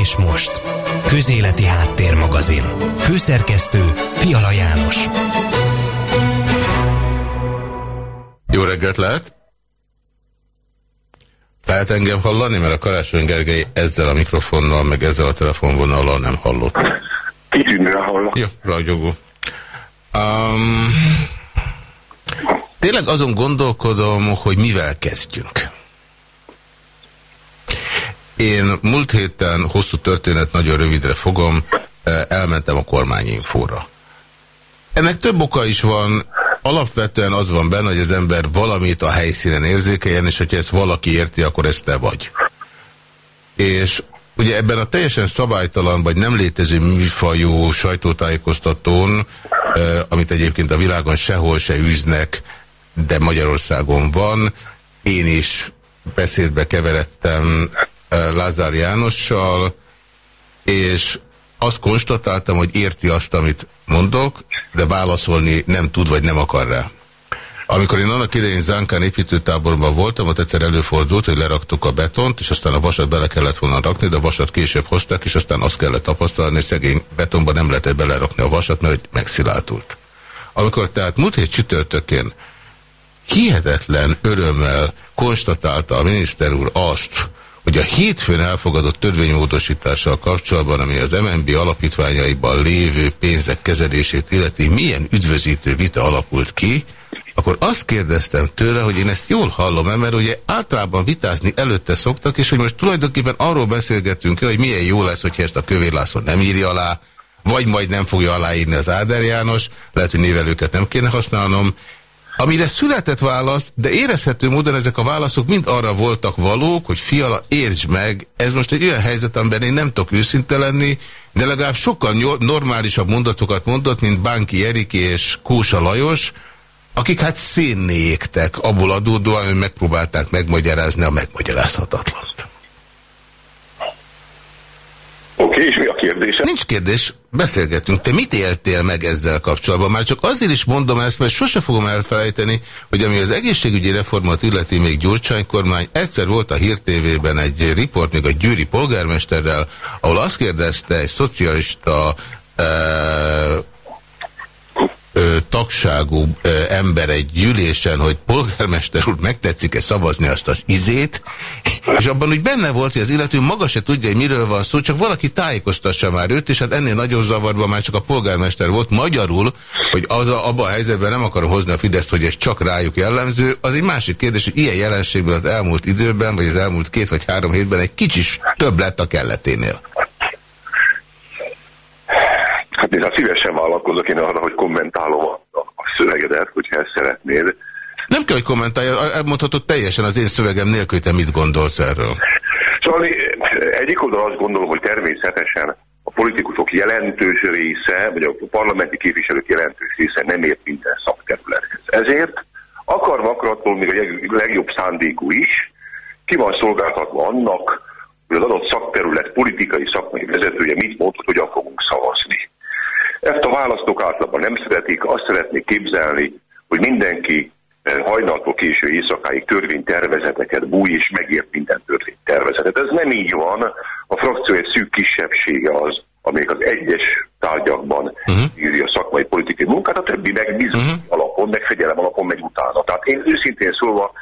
És most, Közéleti Háttérmagazin. Főszerkesztő Fiala János. Jó reggelt lehet! Lehet engem hallani, mert a Karácsony Gergely ezzel a mikrofonnal, meg ezzel a telefonvonallal nem hallott. Kitűnően hallok. Jó, ragyogó. Um, tényleg azon gondolkodom, hogy mivel kezdjünk. Én múlt héten, hosszú történet, nagyon rövidre fogom, eh, elmentem a kormányinfóra. Ennek több oka is van, alapvetően az van benne, hogy az ember valamit a helyszínen érzékeljen, és hogyha ezt valaki érti, akkor ez te vagy. És ugye ebben a teljesen szabálytalan, vagy nem létező műfajú sajtótájékoztatón, eh, amit egyébként a világon sehol se űznek, de Magyarországon van, én is beszédbe keveredtem Lázár Jánossal, és azt konstatáltam, hogy érti azt, amit mondok, de válaszolni nem tud, vagy nem akar rá. Amikor én annak idején Zánkán építőtáborban voltam, ott egyszer előfordult, hogy leraktuk a betont, és aztán a vasat bele kellett volna rakni, de a vasat később hozták, és aztán azt kellett tapasztalni, hogy szegény betonban nem lehetett belerakni a vasat, mert megszilárdult. Amikor tehát múlt hét csütörtökén hihetetlen örömmel konstatálta a miniszter úr azt, hogy a hétfőn elfogadott törvénymódosítással kapcsolatban, ami az MNB alapítványaiban lévő pénzek kezelését illeti, milyen üdvözítő vita alakult ki, akkor azt kérdeztem tőle, hogy én ezt jól hallom-e, mert ugye általában vitázni előtte szoktak, és hogy most tulajdonképpen arról beszélgetünk hogy milyen jó lesz, hogyha ezt a Kövér László nem írja alá, vagy majd nem fogja aláírni az Áder János, lehet, hogy névelőket nem kéne használnom, Amire született válasz, de érezhető módon ezek a válaszok mind arra voltak valók, hogy fiala, értsd meg, ez most egy olyan helyzet, amiben én nem tudok őszinte lenni, de legalább sokkal normálisabb mondatokat mondott, mint Bánki Eriki és Kósa Lajos, akik hát szénné égtek, abból adódóan, hogy megpróbálták megmagyarázni a megmagyarázhatatlant. Oké, és mi a kérdése? Nincs kérdés, beszélgetünk. Te mit éltél meg ezzel kapcsolatban? Már csak azért is mondom ezt, mert sose fogom elfelejteni, hogy ami az egészségügyi reformot illeti még Gyurcsány kormány, egyszer volt a Hír TV-ben egy riport, még a Győri polgármesterrel, ahol azt kérdezte egy szocialista uh, ö, tagságú ö, ember egy gyűlésen, hogy polgármester úr megtetszik-e szavazni azt az izét, és abban úgy benne volt, hogy az illető maga se tudja, hogy miről van szó, csak valaki tájékoztassa már őt, és hát ennél nagyon zavarban már csak a polgármester volt. Magyarul, hogy az a, abban a helyzetben nem akarom hozni a Fideszt, hogy ez csak rájuk jellemző, az egy másik kérdés, hogy ilyen jelenségből az elmúlt időben, vagy az elmúlt két vagy három hétben egy kicsit több lett a kelleténél. Hát hát szívesen vállalkozok én arra, hogy kommentálom a, a szövegedet, hogyha ezt szeretnéd. Nem kell, hogy kommentálja, elmondhatod teljesen az én szövegem nélkül, te mit gondolsz erről? Szóval egyik oldal azt gondolom, hogy természetesen a politikusok jelentős része, vagy a parlamenti képviselők jelentős része nem ért minden szakterülethez. Ezért akarva akarattól még a legjobb szándékú is, ki van szolgáltatva annak, hogy az adott szakterület politikai szakmai vezetője mit mond, hogy hogyan fogunk szavazni. Ezt a választók általában nem szeretik, azt szeretnék képzelni, hogy mindenki eh, hajnaltól késő éjszakáig törvénytervezeteket búj és megért minden törvénytervezetet. Ez nem így van. A frakció egy szűk kisebbsége az, amelyik az egyes tárgyakban uh-huh. írja a szakmai politikai munkát, a többi meg bizony uh-huh. alapon, meg fegyelem alapon megy utána. Tehát én őszintén szólva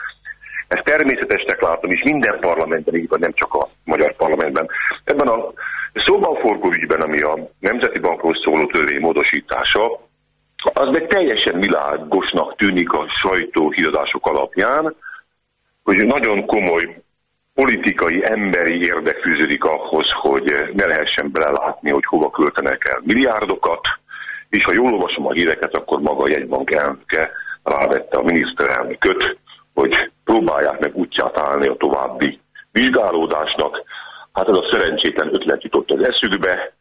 ezt természetesnek látom, és minden parlamentben így van, nem csak a magyar parlamentben. Ebben a szóban forgó ügyben, ami a Nemzeti Bankról szóló törvény módosítása, az meg teljesen világosnak tűnik a sajtó híradások alapján, hogy nagyon komoly politikai, emberi érdek fűződik ahhoz, hogy ne lehessen belelátni, hogy hova költenek el milliárdokat, és ha jól olvasom a híreket, akkor maga a jegybank elnöke rávette a miniszterelnököt, hogy próbálják meg útját állni a további vizsgálódásnak. Hát ez a szerencsétlen ötlet jutott az eszükbe,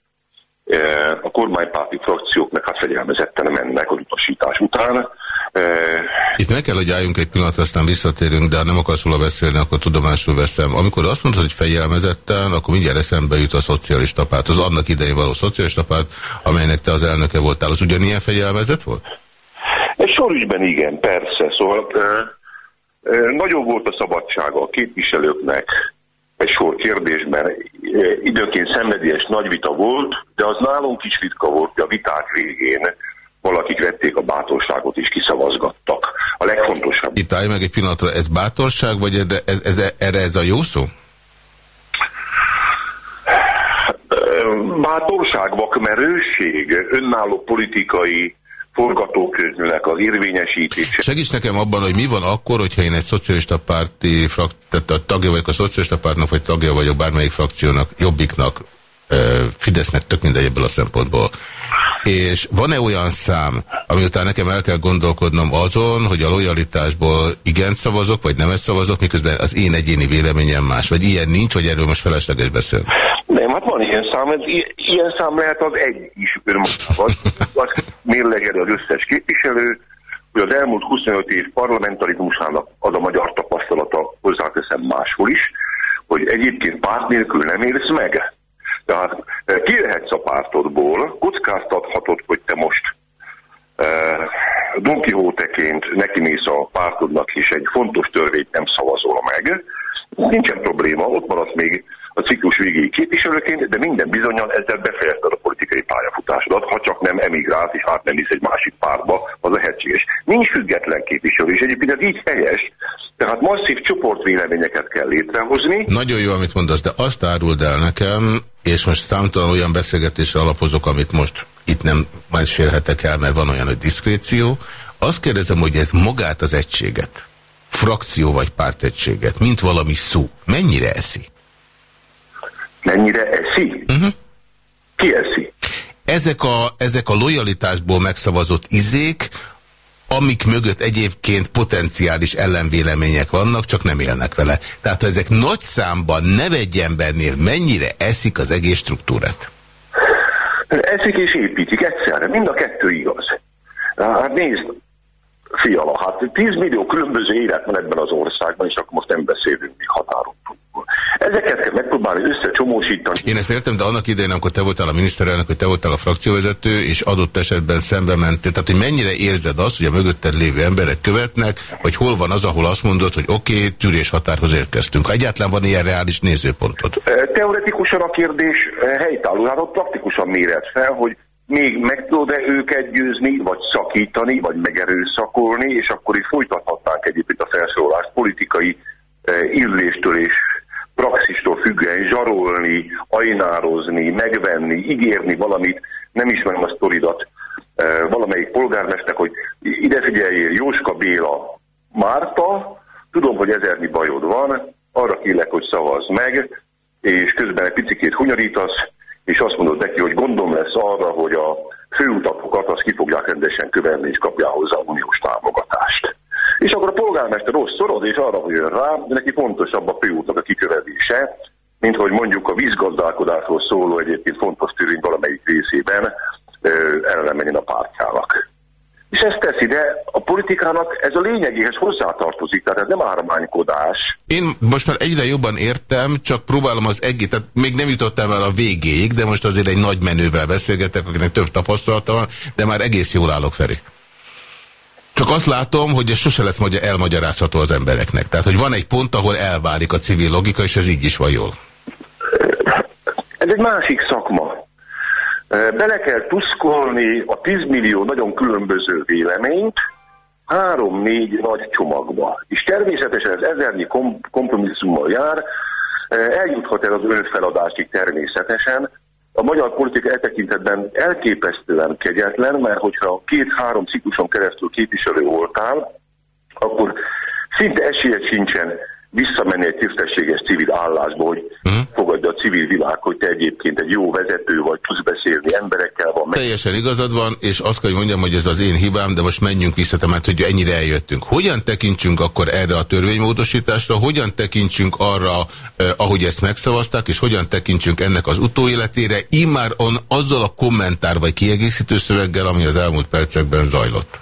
e, a kormánypárti frakciók meg hát fegyelmezetten mennek az utasítás után. E, Itt meg kell, hogy álljunk egy pillanatra, aztán visszatérünk, de ha nem akarsz róla beszélni, akkor tudomásul veszem. Amikor azt mondod, hogy fegyelmezetten, akkor mindjárt eszembe jut a szocialista párt, az annak idején való szocialista párt, amelynek te az elnöke voltál. Az ugyanilyen fegyelmezet volt? Egy sorügyben igen, persze. Szóval Nagyobb volt a szabadsága a képviselőknek egy sor kérdésben. Időnként szenvedélyes nagy vita volt, de az nálunk is ritka volt, hogy a viták végén valakik vették a bátorságot és kiszavazgattak. A legfontosabb. Itt állj meg egy pillanatra, ez bátorság, vagy ez, ez, ez, erre ez a jó szó? Bátorság, vakmerőség, önálló politikai forgatókönyvnek az érvényesítése. Segíts nekem abban, hogy mi van akkor, hogyha én egy szocialista párti frak, tehát a tagja vagyok a szocialista pártnak, vagy tagja vagyok bármelyik frakciónak, jobbiknak, Fidesznek, tök mindegy ebből a szempontból. És van-e olyan szám, ami után nekem el kell gondolkodnom azon, hogy a lojalitásból igen szavazok, vagy nem szavazok, miközben az én egyéni véleményem más, vagy ilyen nincs, vagy erről most felesleges beszélni? Nem, hát van ilyen szám, ez, ilyen szám lehet az egy is önmagában. Az mérlegel az összes képviselő, hogy az elmúlt 25 év parlamentarizmusának az a magyar tapasztalata, hozzáteszem máshol is, hogy egyébként párt nélkül nem érsz meg. Tehát eh, kijöhetsz a pártodból, kockáztathatod, hogy te most uh, Don Quixote-ként nekimész a pártodnak, és egy fontos törvényt nem szavazol meg. Nincsen probléma, ott maradsz még a ciklus végéig képviselőként, de minden bizonyal ezzel befejezted a politikai pályafutásodat, ha csak nem emigrált és át nem egy másik pártba, az lehetséges. Nincs független képviselő, és egyébként ez így helyes, tehát masszív csoportvéleményeket kell létrehozni. Nagyon jó, amit mondasz, de azt áruld el nekem, és most számtalan olyan beszélgetésre alapozok, amit most itt nem majd sérhetek el, mert van olyan, hogy diszkréció. Azt kérdezem, hogy ez magát az egységet, frakció vagy pártegységet, mint valami szó, mennyire eszi? Mennyire eszi? Uh -huh. Ki eszi? Ezek a, ezek a lojalitásból megszavazott izék, amik mögött egyébként potenciális ellenvélemények vannak, csak nem élnek vele. Tehát ha ezek nagy számban nev egy embernél mennyire eszik az egész struktúrát? Eszik és építik egyszerre, mind a kettő igaz. Hát nézd, fiala, hát 10 millió különböző élet van ebben az országban, és akkor most nem beszélünk még határokról. Ezeket kell megpróbálni összecsomósítani. Én ezt értem, de annak idején, amikor te voltál a miniszterelnök, hogy te voltál a frakcióvezető, és adott esetben szembe mentél. Tehát, hogy mennyire érzed azt, hogy a mögötted lévő emberek követnek, vagy hol van az, ahol azt mondod, hogy oké, okay, tűrés határhoz érkeztünk. Ha egyáltalán van ilyen reális nézőpontod? Teoretikusan a kérdés helytálló, hát ott praktikusan méret fel, hogy még meg tudod-e őket győzni, vagy szakítani, vagy megerőszakolni, és akkor itt folytathatnánk egyébként a felszólalást politikai illéstől és praxistól függően zsarolni, ajnározni, megvenni, ígérni valamit, nem ismerem a sztoridat, valamelyik polgármester, hogy ide figyeljél, Jóska Béla Márta, tudom, hogy ezernyi bajod van, arra kérlek, hogy szavazz meg, és közben egy picikét hunyorítasz, és azt mondod neki, hogy gondom lesz arra, hogy a főutapokat azt ki fogják rendesen követni, és kapják hozzá uniós támogatást. És akkor a polgármester rossz szorod, és arra jön rá, de neki fontosabb a főútnak a kikövetése, mint hogy mondjuk a vízgazdálkodásról szóló egyébként fontos törvény valamelyik részében ellen menjen a pártjának. És ezt teszi, de a politikának ez a lényegéhez hozzátartozik, tehát ez nem ármánykodás. Én most már egyre jobban értem, csak próbálom az egész, tehát még nem jutottam el a végéig, de most azért egy nagy menővel beszélgetek, akinek több tapasztalata van, de már egész jól állok, Feri. Csak azt látom, hogy ez sose lesz magyar elmagyarázható az embereknek. Tehát, hogy van egy pont, ahol elválik a civil logika, és ez így is van jól. Ez egy másik szakma. Bele kell tuszkolni a 10 millió nagyon különböző véleményt három-négy nagy csomagba. És természetesen ez ezernyi kom kompromisszummal jár, eljuthat el az önfeladásig természetesen, a magyar politika e tekintetben elképesztően kegyetlen, mert hogyha két-három cikluson keresztül képviselő voltál, akkor szinte esélyed sincsen visszamenni egy tisztességes civil állásba, hogy hmm. fogadja a civil világ, hogy te egyébként egy jó vezető vagy, tudsz beszélni emberekkel van. Meg... Teljesen igazad van, és azt kell, hogy mondjam, hogy ez az én hibám, de most menjünk vissza, mert hogy ennyire eljöttünk. Hogyan tekintsünk akkor erre a törvénymódosításra, hogyan tekintsünk arra, eh, ahogy ezt megszavazták, és hogyan tekintsünk ennek az utóéletére, immár on, azzal a kommentár vagy kiegészítő szöveggel, ami az elmúlt percekben zajlott.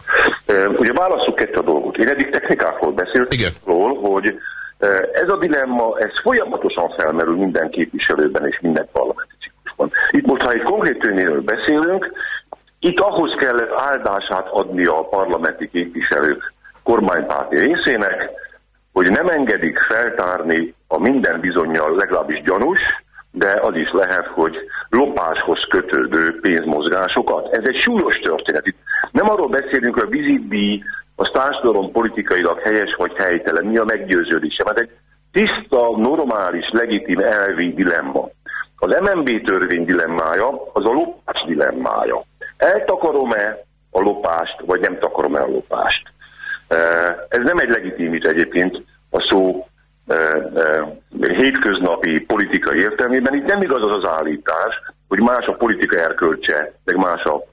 Ugye válaszuk kettő a dolgot. Én eddig technikákról beszéltem, hogy ez a dilemma, ez folyamatosan felmerül minden képviselőben és minden parlamenti ciklusban. Itt most, ha egy konkrét beszélünk, itt ahhoz kell áldását adni a parlamenti képviselők kormánypárti részének, hogy nem engedik feltárni a minden bizonyal legalábbis gyanús, de az is lehet, hogy lopáshoz kötődő pénzmozgásokat. Ez egy súlyos történet. Itt nem arról beszélünk, hogy a vizitdíj a társadalom politikailag helyes vagy helytelen, mi a meggyőződése, mert egy tiszta, normális, legitim elvi dilemma. Az MNB törvény dilemmája az a lopás dilemmája. Eltakarom-e a lopást, vagy nem takarom-e a lopást? Ez nem egy legitim egyébként a szó hétköznapi politikai értelmében. Itt nem igaz az az állítás, hogy más a politika erkölcse, meg más a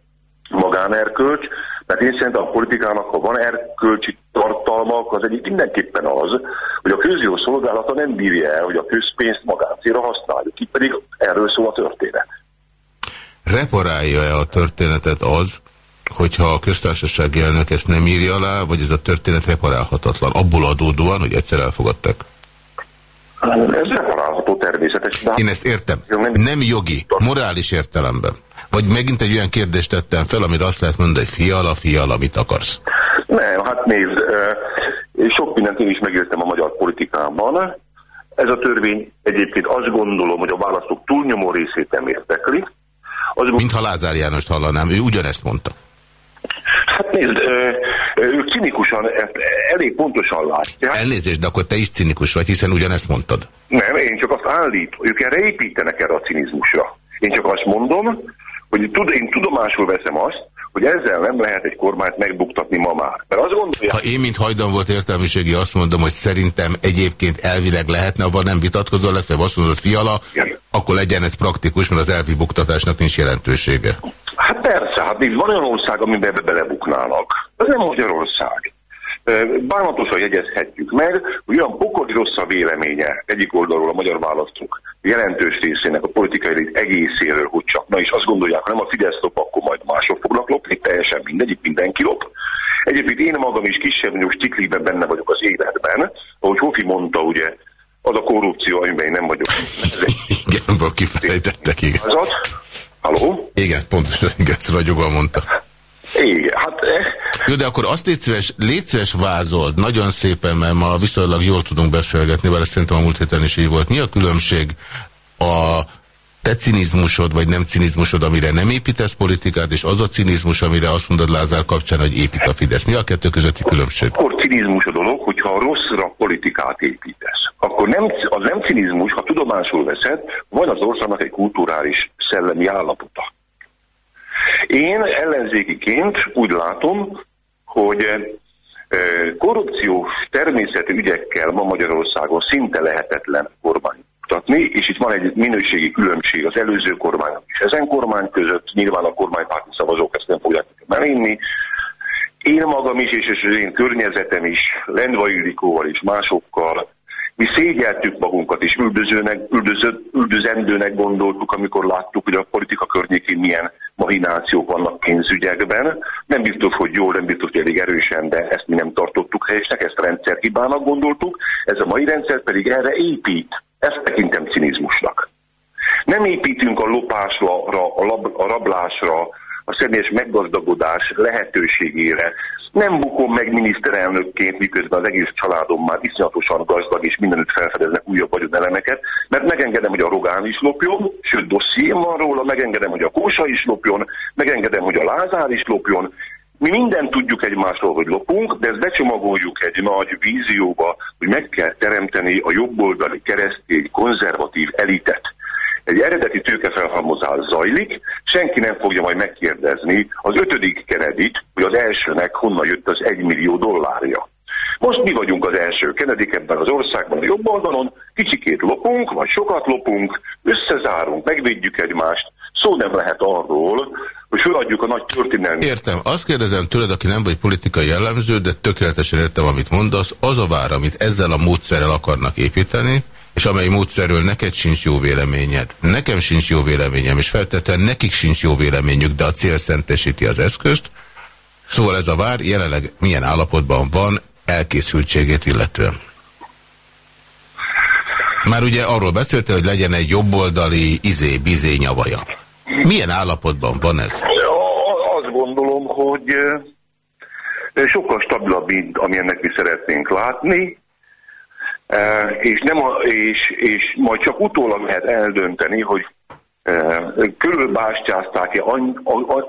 magánerkölcs, mert én szerintem a politikának, ha van erkölcsi tartalmak, az egyik mindenképpen az, hogy a közjó szolgálata nem bírja el, hogy a közpénzt magáncélra használjuk. Itt pedig erről szól a történet. Reparálja-e a történetet az, hogyha a köztársasági elnök ezt nem írja alá, vagy ez a történet reparálhatatlan, abból adódóan, hogy egyszer elfogadtak? Ez reparálható természetes. Én ezt értem. Nem jogi, morális értelemben. Vagy megint egy olyan kérdést tettem fel, amire azt lehet mondani, hogy fiala, fiala, mit akarsz? Nem, hát nézd, sok mindent én is megértem a magyar politikában. Ez a törvény egyébként azt gondolom, hogy a választók túlnyomó részét nem érdekli. Az... Mintha Lázár Jánost hallanám, ő ugyanezt mondta. Hát nézd, ők cinikusan, elég pontosan látják. Elnézést, de akkor te is cinikus vagy, hiszen ugyanezt mondtad. Nem, én csak azt állít, ők erre építenek erre a cinizmusra. Én csak azt mondom, hogy tud, én tudomásul veszem azt, hogy ezzel nem lehet egy kormányt megbuktatni ma már. Mert azt gondolja... Ha én, mint hajdan volt értelmiségi, azt mondom, hogy szerintem egyébként elvileg lehetne, abban nem vitatkozol, legfeljebb azt mondod, fiala, Igen. akkor legyen ez praktikus, mert az elvi buktatásnak nincs jelentősége. Hát persze, hát még van olyan ország, amiben ebbe belebuknának. Ez nem Magyarország. Bánatosan jegyezhetjük meg, hogy olyan pokoli rossz a véleménye egyik oldalról a magyar választók jelentős részének a politikai elit egészéről, hogy csak na is azt gondolják, ha nem a Fidesz lop, akkor majd mások fognak lopni, teljesen mindegy, mindenki lop. Egyébként én magam is kisebb mondjuk stiklikben benne vagyok az életben, ahogy Hofi mondta, ugye, az a korrupció, amiben én nem vagyok. igen, abban kifejtettek, igen. Az Halló? Igen, pontosan, ezt ragyogva mondta. Igen, hát... Jó, de akkor azt légy szíves, légy szíves vázold, nagyon szépen, mert ma viszonylag jól tudunk beszélgetni, mert szerintem a múlt héten is így volt. Mi a különbség a te cinizmusod, vagy nem cinizmusod, amire nem építesz politikát, és az a cinizmus, amire azt mondod Lázár kapcsán, hogy épít a Fidesz. Mi a kettő közötti különbség? Akkor cinizmus a dolog, hogyha rosszra politikát építesz. Akkor nem, az nem cinizmus, ha tudomásul veszed, van az országnak egy kulturális szellemi állapota. Én ellenzékiként úgy látom, hogy korrupciós természetű ügyekkel ma Magyarországon szinte lehetetlen kormány mutatni, és itt van egy minőségi különbség az előző kormány és ezen kormány között, nyilván a kormánypárti szavazók ezt nem fogják meginni. Én magam is, és az én környezetem is, Lendvai Ildikóval és másokkal mi szégyeltük magunkat, és üldözőnek, üldöző, üldözendőnek gondoltuk, amikor láttuk, hogy a politika környékén milyen mahinációk vannak pénzügyekben. Nem biztos, hogy jól, nem biztos, hogy elég erősen, de ezt mi nem tartottuk helyesnek, ezt rendszerhibának gondoltuk. Ez a mai rendszer pedig erre épít. Ezt tekintem cinizmusnak. Nem építünk a lopásra, a, lab, a rablásra, a személyes meggazdagodás lehetőségére. Nem bukom meg miniszterelnökként, miközben az egész családom már iszonyatosan gazdag, és mindenütt felfedeznek újabb vagyonelemeket, mert megengedem, hogy a Rogán is lopjon, sőt dossziém van róla, megengedem, hogy a Kósa is lopjon, megengedem, hogy a Lázár is lopjon, mi mindent tudjuk egymásról, hogy lopunk, de ezt becsomagoljuk egy nagy vízióba, hogy meg kell teremteni a jobboldali keresztény konzervatív elitet egy eredeti tőkefelhalmozás zajlik, senki nem fogja majd megkérdezni az ötödik kennedy hogy az elsőnek honnan jött az egymillió dollárja. Most mi vagyunk az első kennedy ebben az országban a jobb oldalon, kicsikét lopunk, vagy sokat lopunk, összezárunk, megvédjük egymást, szó nem lehet arról, hogy feladjuk a nagy történelmi... Értem. Azt kérdezem tőled, aki nem vagy politikai jellemző, de tökéletesen értem, amit mondasz. Az a vár, amit ezzel a módszerrel akarnak építeni, és amely módszerről neked sincs jó véleményed, nekem sincs jó véleményem, és feltétlenül nekik sincs jó véleményük, de a cél szentesíti az eszközt. Szóval ez a vár jelenleg milyen állapotban van elkészültségét illetően. Már ugye arról beszéltél, hogy legyen egy jobboldali izé-bizé nyavaja. Milyen állapotban van ez? Azt gondolom, hogy sokkal stabilabb, mint amilyennek mi szeretnénk látni, és, nem a, és, és majd csak utólag lehet eldönteni, hogy körülbástyázták-e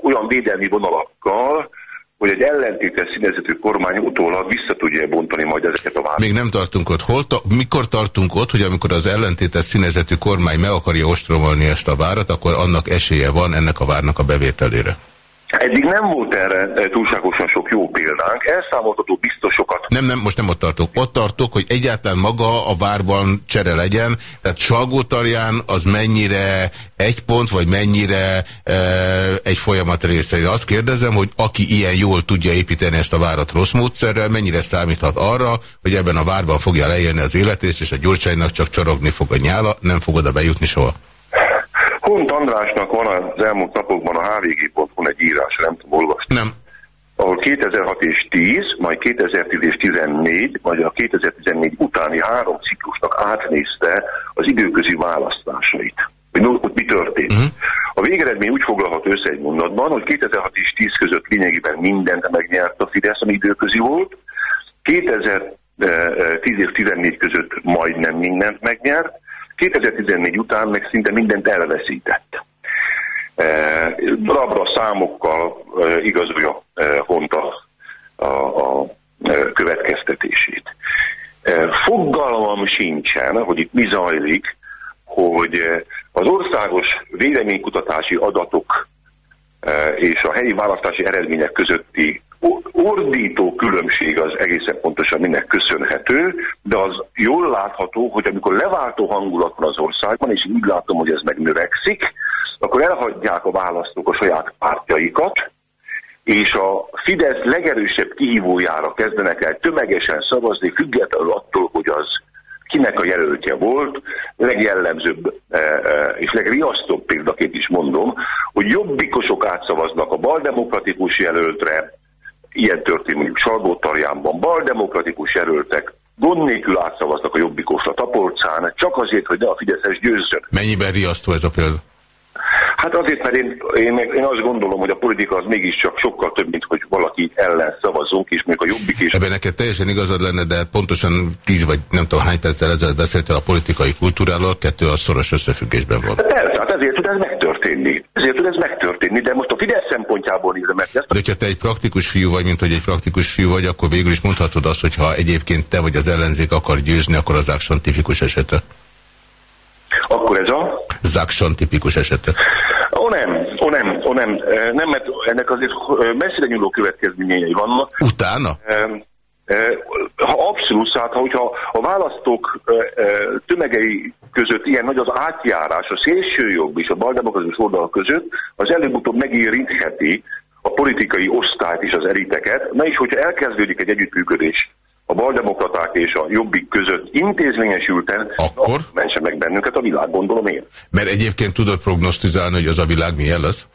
olyan védelmi vonalakkal, hogy egy ellentétes színezetű kormány utólag vissza tudja bontani majd ezeket a várokat. Még nem tartunk ott. Hol ta mikor tartunk ott, hogy amikor az ellentétes színezetű kormány meg akarja ostromolni ezt a várat, akkor annak esélye van ennek a várnak a bevételére? Eddig nem volt erre eh, túlságosan sok jó példánk, elszámoltató biztosokat. Nem, nem, most nem ott tartok. Ott tartok, hogy egyáltalán maga a várban csere legyen, tehát Salgótarján az mennyire egy pont, vagy mennyire e, egy folyamat része. Én azt kérdezem, hogy aki ilyen jól tudja építeni ezt a várat rossz módszerrel, mennyire számíthat arra, hogy ebben a várban fogja leélni az életét, és a Gyurcsánynak csak csorogni fog a nyála, nem fog oda bejutni soha. Hont Andrásnak van az elmúlt napokban a hvg.hu egy írás, nem tudom olvasni. Nem. Ahol 2006 és 10, majd 2010 és 14, majd a 2014 utáni három ciklusnak átnézte az időközi választásait. Hogy ott mi történt. Uh-huh. A végeredmény úgy foglalhat össze egy mondatban, hogy 2006 és 10 között lényegében mindent megnyert a Fidesz, ami időközi volt. 2010 és 14 között majdnem mindent megnyert, 2014 után meg szinte mindent elveszített. E, Rabra számokkal e, igazolja e, Honta a, a következtetését. Fogalmam sincsen, hogy itt mi zajlik, hogy az országos véleménykutatási adatok és a helyi választási eredmények közötti ordító különbség az egészen pontosan minek köszönhető, de az jól látható, hogy amikor leváltó hangulat van az országban, és úgy látom, hogy ez megnövekszik, akkor elhagyják a választók a saját pártjaikat, és a Fidesz legerősebb kihívójára kezdenek el tömegesen szavazni, függetlenül attól, hogy az kinek a jelöltje volt, legjellemzőbb e, e, és legriasztóbb példaként is mondom, hogy jobbikosok átszavaznak a baldemokratikus jelöltre, ilyen történt mondjuk Salgótarjánban, baldemokratikus jelöltek gond nélkül átszavaztak a jobbikosra Tapolcán, csak azért, hogy ne a Fideszes győzzön. Mennyiben riasztó ez a példa? Hát azért, mert én, én, én azt gondolom, hogy a politika az mégiscsak sokkal több, mint hogy valaki ellen szavazunk, és még a jobbik is. Ebben neked teljesen igazad lenne, de pontosan tíz vagy nem tudom hány perccel ezelőtt beszéltél a politikai kultúráról, kettő a szoros összefüggésben van. Hát persze, hát ezért tud ez megtörténni. Ezért tud ez megtörténni, de most a Fidesz szempontjából nézem meg. Ezt... De hogyha te egy praktikus fiú vagy, mint hogy egy praktikus fiú vagy, akkor végül is mondhatod azt, hogy ha egyébként te vagy az ellenzék akar győzni, akkor az Ákson tipikus esete. Akkor ez a? Zákson tipikus esete. Ó nem, ó nem, ó nem, nem, mert ennek azért messzire nyúló következményei vannak. Utána? Ha abszolút, hát, hogyha a választók tömegei között ilyen nagy az átjárás, a szélső jobb és a baldemokratikus oldal között, az előbb-utóbb megérintheti a politikai osztályt és az eriteket, na és hogyha elkezdődik egy együttműködés a baldemokraták és a jobbik között intézményesülten, akkor mentse meg bennünket a világ, gondolom én. Mert egyébként tudod prognosztizálni, hogy az a világ milyen lesz?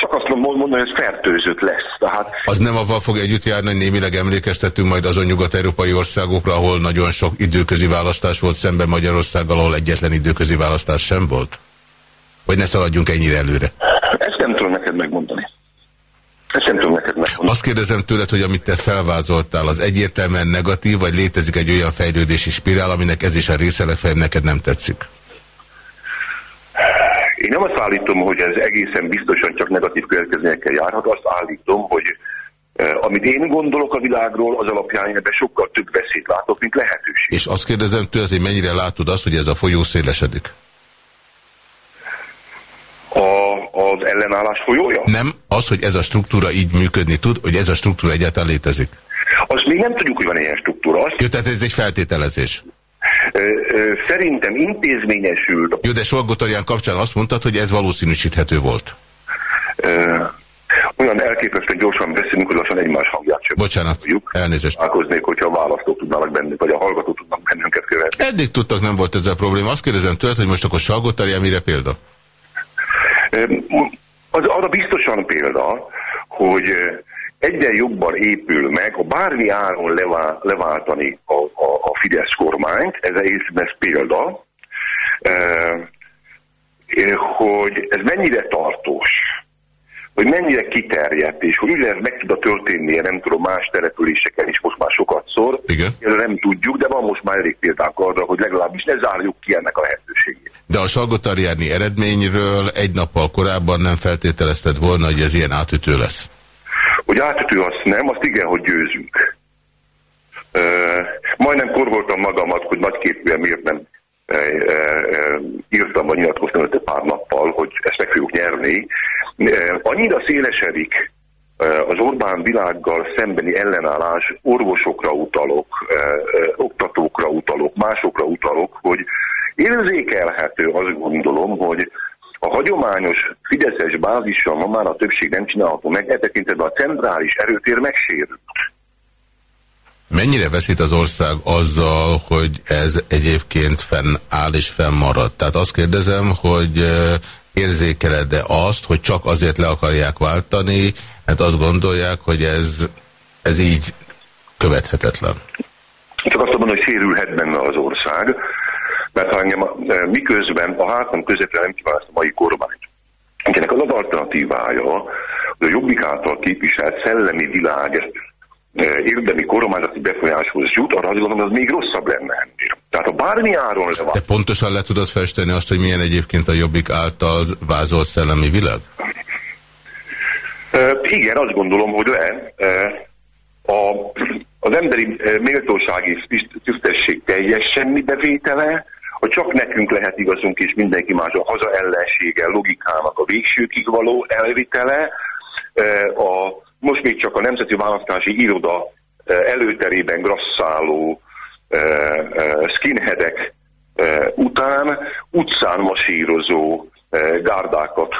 Csak azt mondom, hogy ez fertőzött lesz. Tehát... Az nem avval fog együtt járni, hogy némileg emlékeztetünk majd azon nyugat-európai országokra, ahol nagyon sok időközi választás volt szemben Magyarországgal, ahol egyetlen időközi választás sem volt? Vagy ne szaladjunk ennyire előre? Ezt nem tudom neked megmondani. Ezt nem tudom neked megmondani. Azt kérdezem tőled, hogy amit te felvázoltál, az egyértelműen negatív, vagy létezik egy olyan fejlődési spirál, aminek ez is a része, legfeljebb neked nem tetszik? Én nem azt állítom, hogy ez egészen biztosan csak negatív következményekkel járhat, azt állítom, hogy eh, amit én gondolok a világról, az alapján ebben sokkal több veszélyt látok, mint lehetőség. És azt kérdezem tőled, hogy mennyire látod azt, hogy ez a folyó szélesedik? A, az ellenállás folyója? Nem, az, hogy ez a struktúra így működni tud, hogy ez a struktúra egyáltalán létezik. Azt még nem tudjuk, hogy van ilyen struktúra. Azt... Jó, tehát ez egy feltételezés. Szerintem intézményesült. Jó, de Solgotarján kapcsán azt mondtad, hogy ez valószínűsíthető volt. Olyan elképesztően gyorsan beszélünk, hogy lassan egymás hangját sem. Bocsánat, tudjuk. elnézést. Találkoznék, hogyha a választók tudnának bennünk, vagy a hallgatók tudnak bennünket követni. Eddig tudtak, nem volt ez a probléma. Azt kérdezem tőled, hogy most akkor Salgotarján mire példa? Az arra biztosan példa, hogy egyre jobban épül meg, ha bármi áron levá, leváltani a, a, a Fidesz kormányt, ez, ez példa, hogy ez mennyire tartós, hogy mennyire kiterjedt, és hogy ugye meg tud történni, nem tudom, más településeken is most már sokat szor. Nem tudjuk, de van most már elég példák arra, hogy legalábbis ne zárjuk ki ennek a lehetőségét. De a Salgótarjáni eredményről egy nappal korábban nem feltételezted volna, hogy ez ilyen átütő lesz? Hogy átütő azt nem, azt igen, hogy győzünk. Uh, majdnem korvoltam magamat, hogy nagyképűen miért nem uh, uh, írtam, vagy nyilatkoztam egy pár nappal, hogy ezt meg fogjuk nyerni. Uh, annyira szélesedik az Orbán világgal szembeni ellenállás, orvosokra utalok, oktatókra utalok, másokra utalok, hogy érzékelhető azt gondolom, hogy a hagyományos Fideszes bázissal ma már a többség nem csinálható meg, e tekintetben a centrális erőtér megsérült. Mennyire veszít az ország azzal, hogy ez egyébként fennáll és fennmarad? Tehát azt kérdezem, hogy érzékeled-e azt, hogy csak azért le akarják váltani, mert azt gondolják, hogy ez, ez így követhetetlen? Csak azt mondom, hogy sérülhet benne az ország, mert ha engem miközben a hátam közepre nem kiválaszt a mai kormányt, akinek az alternatívája, hogy a Jobbik által képviselt szellemi világ érdemi kormányzati befolyáshoz jut, arra azt gondolom, hogy az még rosszabb lenne ennél. Tehát ha bármi áron le van... De pontosan le tudod festeni azt, hogy milyen egyébként a Jobbik által vázolt szellemi világ? Uh, igen, azt gondolom, hogy le. Uh, a, az emberi méltóság és tisztesség teljes semmi bevétele, hogy csak nekünk lehet igazunk, és mindenki más a haza ellensége logikának a végsőkig való elvitele, a most még csak a Nemzeti Választási Iroda előterében grasszáló skinheadek után utcán masírozó gárdákat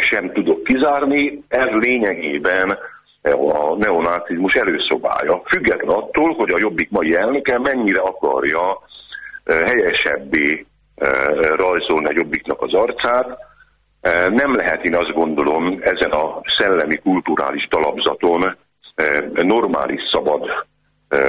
sem tudok kizárni. Ez lényegében a neonácizmus előszobája. Független attól, hogy a Jobbik mai elnöke mennyire akarja helyesebbé rajzolni a Jobbiknak az arcát, nem lehet, én azt gondolom, ezen a szellemi kulturális talapzaton normális, szabad,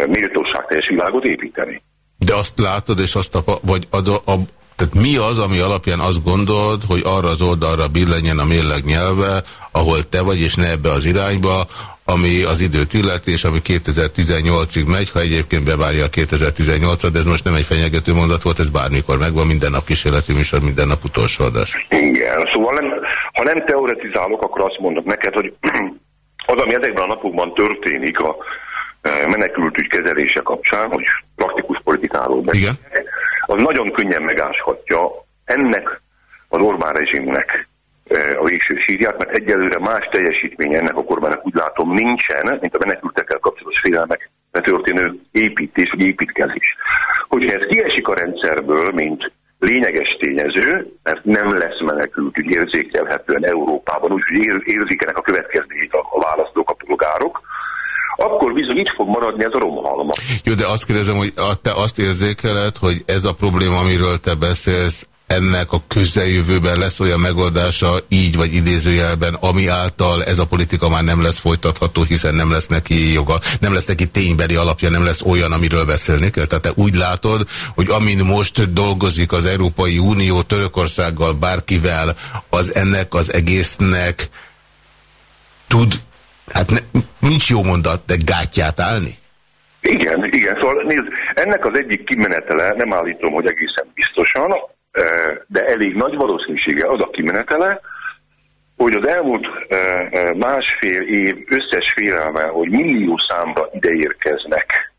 méltóságteljes világot építeni. De azt látod, és azt a, vagy a, a, tehát mi az, ami alapján azt gondolod, hogy arra az oldalra billenjen a mérleg nyelve, ahol te vagy, és ne ebbe az irányba, ami az időt illeti, és ami 2018-ig megy, ha egyébként bevárja a 2018-at, de ez most nem egy fenyegető mondat volt, ez bármikor megvan, minden nap kísérleti műsor, minden nap utolsó adás. Igen, szóval nem, ha nem teoretizálok, akkor azt mondok neked, hogy az, ami ezekben a napokban történik a e, menekültügy kezelése kapcsán, hogy praktikus politikáról beszélek, az nagyon könnyen megáshatja ennek az Orbán rezsimnek a végső sírját, mert egyelőre más teljesítmény ennek a kormánynak úgy látom nincsen, mint a menekültekkel kapcsolatos félelmek történő építés vagy építkezés. Hogyha ez kiesik a rendszerből, mint lényeges tényező, mert nem lesz menekült úgy érzékelhetően Európában, úgyhogy érzik a következményét a, választók, a polgárok, akkor bizony itt fog maradni ez a romhalma. Jó, de azt kérdezem, hogy te azt érzékeled, hogy ez a probléma, amiről te beszélsz, ennek a közeljövőben lesz olyan megoldása, így vagy idézőjelben, ami által ez a politika már nem lesz folytatható, hiszen nem lesz neki joga, nem lesz neki ténybeli alapja, nem lesz olyan, amiről beszélni kell. Tehát te úgy látod, hogy amin most dolgozik az Európai Unió Törökországgal, bárkivel, az ennek az egésznek tud, hát ne, nincs jó mondat, de gátját állni? Igen, igen. Szóval nézd, ennek az egyik kimenetele, nem állítom, hogy egészen biztosan, de elég nagy valószínűsége az a kimenetele, hogy az elmúlt másfél év összes félelme, hogy millió számra ideérkeznek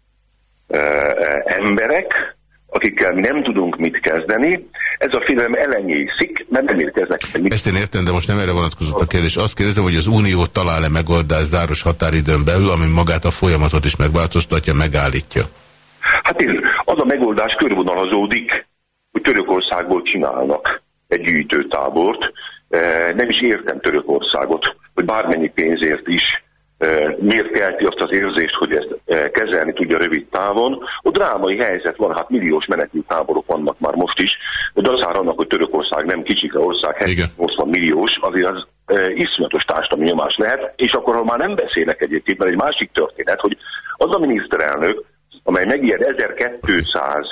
emberek, akikkel mi nem tudunk mit kezdeni, ez a félelem elenyészik, mert nem érkeznek. Ezt én értem, de most nem erre vonatkozott a kérdés. Azt kérdezem, hogy az Unió talál-e megoldást záros határidőn belül, ami magát a folyamatot is megváltoztatja, megállítja? Hát én, az a megoldás körvonalazódik hogy Törökországból csinálnak egy gyűjtőtábort. E, nem is értem Törökországot, hogy bármennyi pénzért is e, miért kelti azt az érzést, hogy ezt e, kezelni tudja rövid távon. A drámai helyzet van, hát milliós menekültáborok vannak már most is, de az annak, hogy Törökország nem kicsike ország, 80 milliós, azért az iszonyatos társadalmi nyomás lehet, és akkor, ha már nem beszélek egyébként, mert egy másik történet, hogy az a miniszterelnök, amely megijed 1200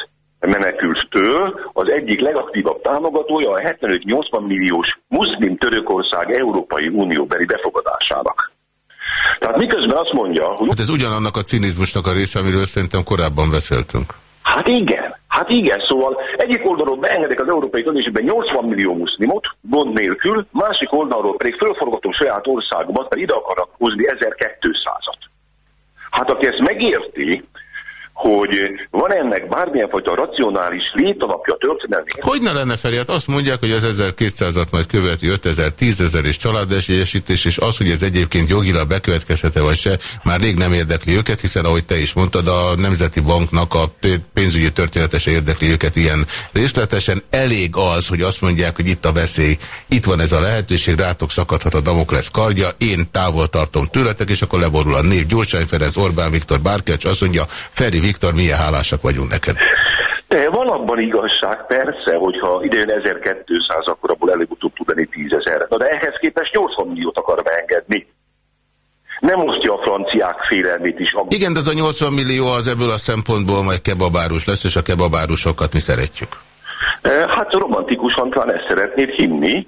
menekültől az egyik legaktívabb támogatója a 75-80 milliós muszlim Törökország Európai Unióbeli befogadásának. Tehát miközben azt mondja, hogy... Hát ez ugyanannak a cinizmusnak a része, amiről szerintem korábban beszéltünk. Hát igen, hát igen, szóval egyik oldalról beengedik az európai közösségben 80 millió muszlimot, gond nélkül, másik oldalról pedig fölforgatom saját országomat, mert ide akarnak hozni 1200-at. Hát aki ezt megérti, hogy van ennek bármilyen fajta racionális létalapja történelmi. Hogy ne lenne Feri? Hát azt mondják, hogy az 1200-at majd követi 5000, 10.000 és családesítés, és az, hogy ez egyébként jogilag bekövetkezhet-e vagy se, már rég nem érdekli őket, hiszen ahogy te is mondtad, a Nemzeti Banknak a pénzügyi történetese érdekli őket ilyen részletesen. Elég az, hogy azt mondják, hogy itt a veszély, itt van ez a lehetőség, rátok szakadhat a Damoklesz kardja, én távol tartom tőletek, és akkor leborul a név. Gyurcsány Ferenc, Orbán Viktor, Bárkecs azt mondja, Feri Viktor, milyen hálásak vagyunk neked. De van abban igazság, persze, hogyha idejön 1200, akkor abból előbb-utóbb tud lenni 10 ezer. Na de ehhez képest 80 milliót akar beengedni. Nem osztja a franciák félelmét is. Igen, de az a 80 millió az ebből a szempontból majd kebabárus lesz, és a kebabárusokat mi szeretjük. Hát romantikusan talán ezt szeretnéd hinni,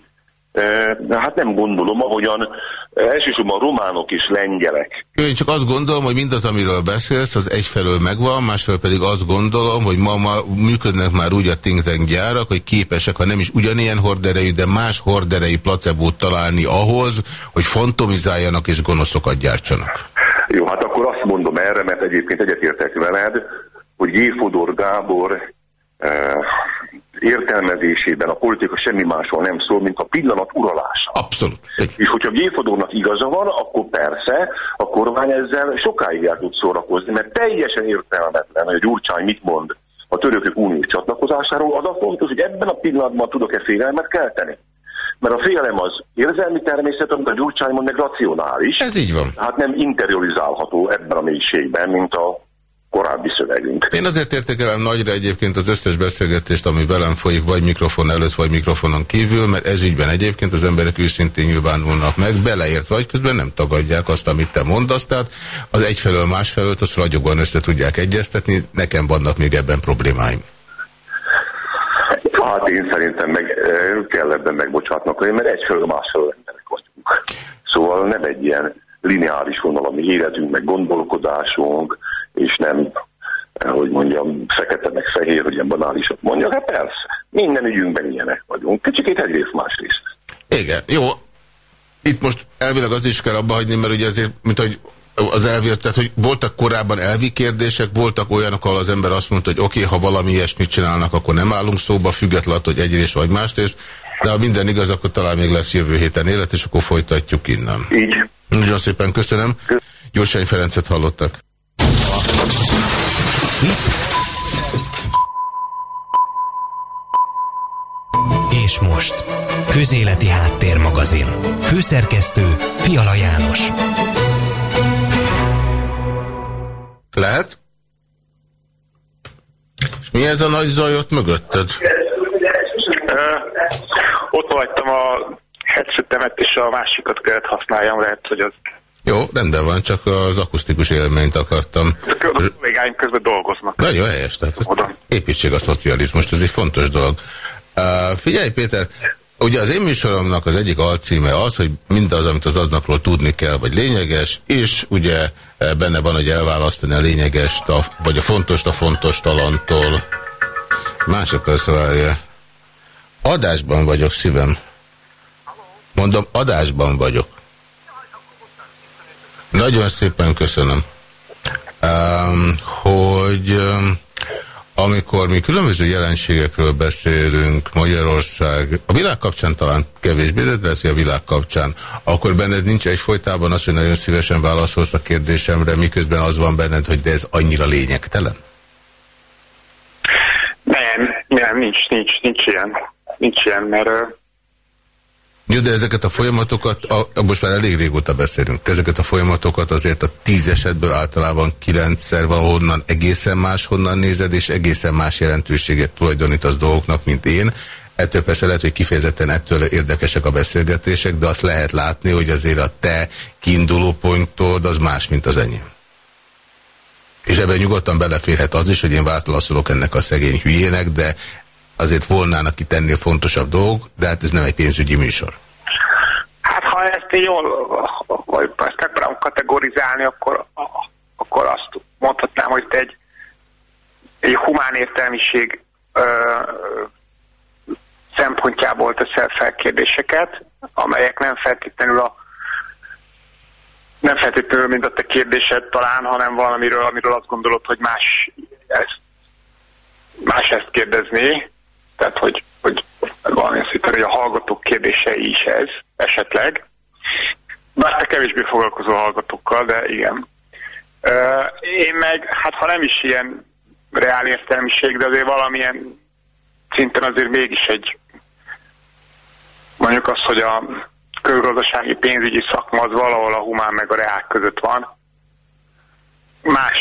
Hát nem gondolom, ahogyan elsősorban románok és lengyelek. Én csak azt gondolom, hogy mindaz, amiről beszélsz, az egyfelől megvan, másfelől pedig azt gondolom, hogy ma, ma működnek már úgy a think tank gyárak, hogy képesek, ha nem is ugyanilyen horderejű, de más horderejű placebót találni ahhoz, hogy fantomizáljanak és gonoszokat gyártsanak. Jó, hát akkor azt mondom erre, mert egyébként egyetértek veled, hogy. Fodor Gábor értelmezésében a politika semmi másról nem szól, mint a pillanat uralása. Abszolút. És hogyha Géfodónak igaza van, akkor persze a kormány ezzel sokáig el tud szórakozni, mert teljesen értelmetlen, hogy Gyurcsány mit mond a törökök uniós csatlakozásáról, az a fontos, hogy ebben a pillanatban tudok-e félelmet kelteni. Mert a félelem az érzelmi természet, amit a Gyurcsány mond, meg racionális. Ez így van. Hát nem interiorizálható ebben a mélységben, mint a korábbi szövegünk. Én azért értékelem nagyra egyébként az összes beszélgetést, ami velem folyik, vagy mikrofon előtt, vagy mikrofonon kívül, mert ez ügyben egyébként az emberek őszintén nyilvánulnak meg, beleért vagy, közben nem tagadják azt, amit te mondasz, tehát az egyfelől másfelől azt ragyogóan össze tudják egyeztetni, nekem vannak még ebben problémáim. Hát én szerintem meg, kell ebben megbocsátnak, mert egyfelől másfelől emberek vagyunk. Szóval nem egy ilyen lineáris vonal a mi életünk, meg gondolkodásunk, és nem, hogy mondjam, fekete meg fehér, hogy ilyen banálisat mondjak. Hát persze, minden ügyünkben ilyenek vagyunk. Kicsikét egyrészt másrészt. Igen, jó. Itt most elvileg az is kell abba hagyni, mert ugye azért, mint hogy az elvi, tehát hogy voltak korábban elvi kérdések, voltak olyanok, ahol az ember azt mondta, hogy oké, okay, ha valami ilyesmit csinálnak, akkor nem állunk szóba, függetlenül, hogy egyrészt vagy másrészt, de ha minden igaz, akkor talán még lesz jövő héten élet, és akkor folytatjuk innen. Így. Nagyon szépen köszönöm. Gyorsány Ferencet hallottak. És most, Közéleti Háttérmagazin. Főszerkesztő Fiala János. Lehet? És mi ez a nagy zajot mögötted? Ö, ott hagytam a headsetemet, és a másikat kellett használjam, lehet, hogy az jó, rendben van, csak az akusztikus élményt akartam. A kollégáim közben dolgoznak. Nagyon helyes, tehát építség a szocializmust, ez egy fontos dolog. Uh, figyelj Péter, ugye az én műsoromnak az egyik alcíme az, hogy mindaz, amit az aznapról tudni kell, vagy lényeges, és ugye e, benne van, hogy elválasztani a lényegest, a, vagy a fontos a fontos talantól. Másokkal szóval adásban vagyok szívem. Mondom, adásban vagyok. Nagyon szépen köszönöm. Hogy amikor mi különböző jelenségekről beszélünk Magyarország, a világ kapcsán talán kevésbé, de lehet, hogy a világ kapcsán, akkor benned nincs egyfolytában az, hogy nagyon szívesen válaszolsz a kérdésemre, miközben az van benned, hogy de ez annyira lényegtelen? Nem, nem, nincs, nincs, nincs ilyen. Nincs ilyen, mert jó, de ezeket a folyamatokat, a, most már elég régóta beszélünk, ezeket a folyamatokat azért a tíz esetből általában kilencszer valahonnan egészen más honnan nézed, és egészen más jelentőséget tulajdonítasz dolgoknak, mint én. Ettől persze lehet, hogy kifejezetten ettől érdekesek a beszélgetések, de azt lehet látni, hogy azért a te kiinduló pontod az más, mint az enyém. És ebben nyugodtan beleférhet az is, hogy én válaszolok ennek a szegény hülyének, de azért volnának itt ennél fontosabb dolgok, de hát ez nem egy pénzügyi műsor. Hát ha ezt jól, vagy ezt megpróbálom kategorizálni, akkor, akkor azt mondhatnám, hogy egy, egy humán értelmiség ö, szempontjából teszel fel kérdéseket, amelyek nem feltétlenül a nem feltétlenül, mint a te kérdésed talán, hanem valamiről, amiről azt gondolod, hogy más ezt, más ezt kérdezni. Tehát, hogy, hogy valami azt hittem, hogy a hallgatók kérdései is ez, esetleg. Bár te kevésbé foglalkozó hallgatókkal, de igen. Én meg, hát ha nem is ilyen reál értelmiség, de azért valamilyen szinten azért mégis egy mondjuk az, hogy a közgazdasági pénzügyi szakma az valahol a humán meg a reák között van. Más,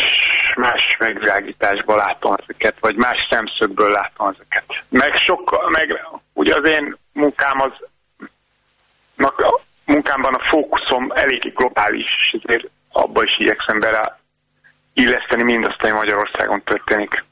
más megvilágításból látom ezeket, vagy más szemszögből látom ezeket. Meg sokkal, meg ugye az én munkám az a munkámban a fókuszom elég globális, ezért abba is igyekszem bele illeszteni mindazt, ami Magyarországon történik.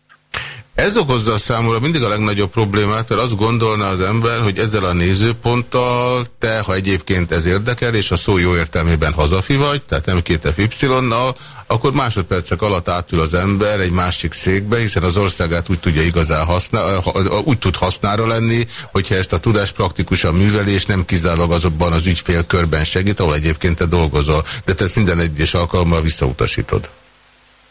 Ez okozza a számomra mindig a legnagyobb problémát, mert azt gondolna az ember, hogy ezzel a nézőponttal te, ha egyébként ez érdekel, és a szó jó értelmében hazafi vagy, tehát nem két FY-nal, akkor másodpercek alatt átül az ember egy másik székbe, hiszen az országát úgy tudja igazán használ, úgy tud hasznára lenni, hogyha ezt a tudás praktikusan művelés nem kizárólag azokban az ügyfélkörben segít, ahol egyébként te dolgozol, de te ezt minden egyes alkalommal visszautasítod.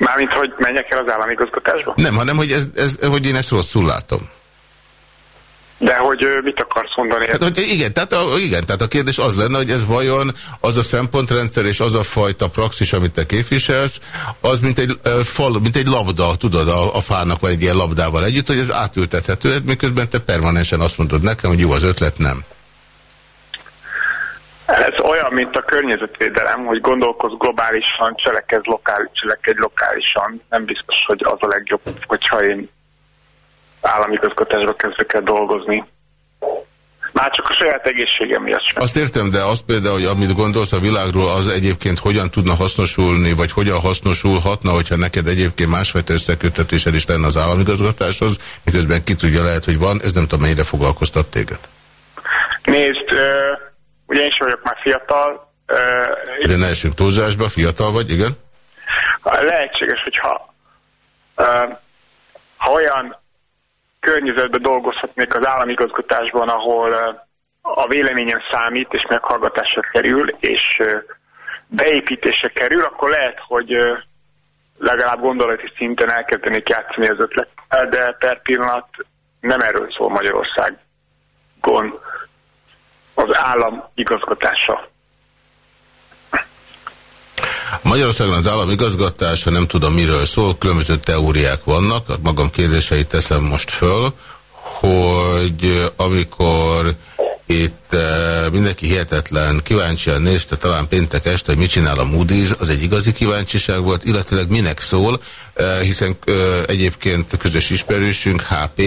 Mármint, hogy menjek el az államigazgatásba? Nem, hanem, hogy, ez, ez, hogy én ezt rosszul látom. De hogy mit akarsz mondani? Hát, hogy igen, tehát a, igen, tehát a kérdés az lenne, hogy ez vajon az a szempontrendszer és az a fajta praxis, amit te képviselsz, az mint egy, fal, mint egy labda, tudod, a, a fának vagy egy ilyen labdával együtt, hogy ez átültethető, miközben te permanensen azt mondod nekem, hogy jó az ötlet, nem. Ez olyan, mint a környezetvédelem, hogy gondolkoz globálisan, cselekez lokális, cselekedj lokálisan. Nem biztos, hogy az a legjobb, hogyha én állami közgatásba kezdek el dolgozni. Már csak a saját egészségem miatt sem. Azt értem, de azt például, hogy amit gondolsz a világról, az egyébként hogyan tudna hasznosulni, vagy hogyan hasznosulhatna, hogyha neked egyébként másfajta összekötetésed is lenne az államigazgatáshoz, miközben ki tudja lehet, hogy van, ez nem tudom, mennyire foglalkoztat téged. Nézd, Ugye én is vagyok már fiatal. De ne esünk túlzásba, fiatal vagy, igen? Lehetséges, hogyha ha olyan környezetben dolgozhatnék az államigazgatásban, ahol a véleményem számít, és meghallgatásra kerül, és beépítése kerül, akkor lehet, hogy legalább gondolati szinten elkezdenék játszani az ötlet, de per pillanat nem erről szól Magyarországon az állam igazgatása. Magyarországon az állam igazgatása nem tudom miről szól, különböző teóriák vannak, magam kérdéseit teszem most föl, hogy amikor itt uh, mindenki hihetetlen kíváncsian nézte talán péntek este, hogy mit csinál a Moody's, az egy igazi kíváncsiság volt, illetőleg minek szól, uh, hiszen uh, egyébként közös ismerősünk HP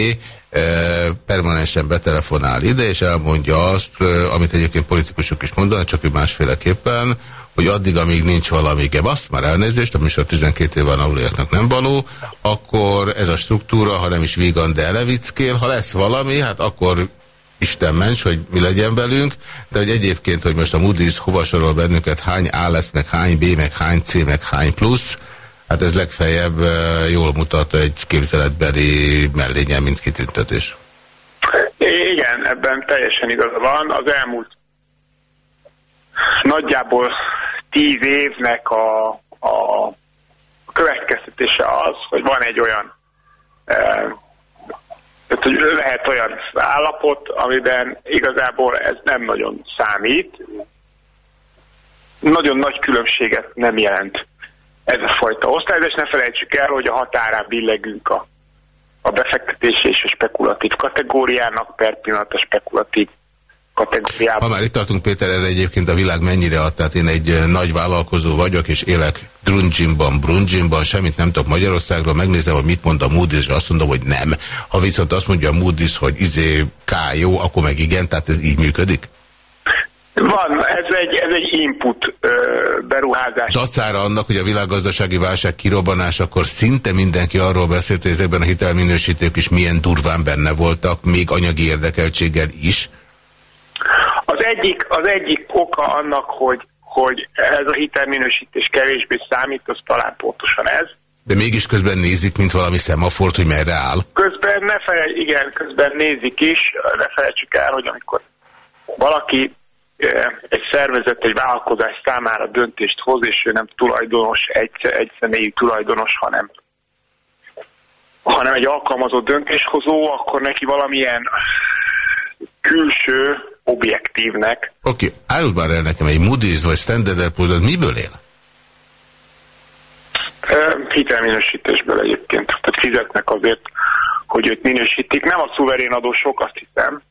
permanensen betelefonál ide, és elmondja azt, amit egyébként politikusok is mondanak, csak ő másféleképpen, hogy addig, amíg nincs valami gebasz, már elnézést, a műsor 12 éven aluliaknak nem való, akkor ez a struktúra, ha nem is vígan, de elevickél, ha lesz valami, hát akkor Isten ments, hogy mi legyen velünk, de hogy egyébként, hogy most a Moody's hova sorol bennünket, hány A lesz, meg hány B, meg hány C, meg hány plusz, Hát ez legfeljebb jól mutat egy képzeletbeli mellényen, mint kitüntetés. Igen, ebben teljesen igaza van. Az elmúlt nagyjából tíz évnek a, a következtetése az, hogy van egy olyan tehát, hogy lehet olyan állapot, amiben igazából ez nem nagyon számít, nagyon nagy különbséget nem jelent ez a fajta osztály, és ne felejtsük el, hogy a határán billegünk a, a befektetés és a spekulatív kategóriának, per pillanat a spekulatív kategóriában. Ha már itt tartunk, Péter, erre egyébként a világ mennyire ad, tehát én egy nagy vállalkozó vagyok, és élek Drungyinban, Brungyinban, semmit nem tudok Magyarországról, megnézem, hogy mit mond a Moody's, és azt mondom, hogy nem. Ha viszont azt mondja a Moody's, hogy izé K jó, akkor meg igen, tehát ez így működik? Van, ez egy, ez egy input ö, beruházás. Dacára annak, hogy a világgazdasági válság kirobbanás, akkor szinte mindenki arról beszélt, hogy ezekben a hitelminősítők is milyen durván benne voltak, még anyagi érdekeltséggel is. Egyik, az egyik oka annak, hogy, hogy ez a hitelminősítés kevésbé számít, az talán pontosan ez. De mégis közben nézik, mint valami szemafort, hogy merre áll? Közben ne felejt, igen, közben nézik is, ne felejtsük el, hogy amikor valaki egy szervezet, egy vállalkozás számára döntést hoz, és ő nem tulajdonos, egy, egy személyi tulajdonos, hanem, hanem egy alkalmazott döntéshozó, akkor neki valamilyen külső objektívnek. Oké, okay. áruld már el nekem egy Moody's vagy Standard Poor's, miből él? Hitelminősítésből egyébként. Tehát fizetnek azért, hogy őt minősítik. Nem a szuverén adósok, azt hiszem,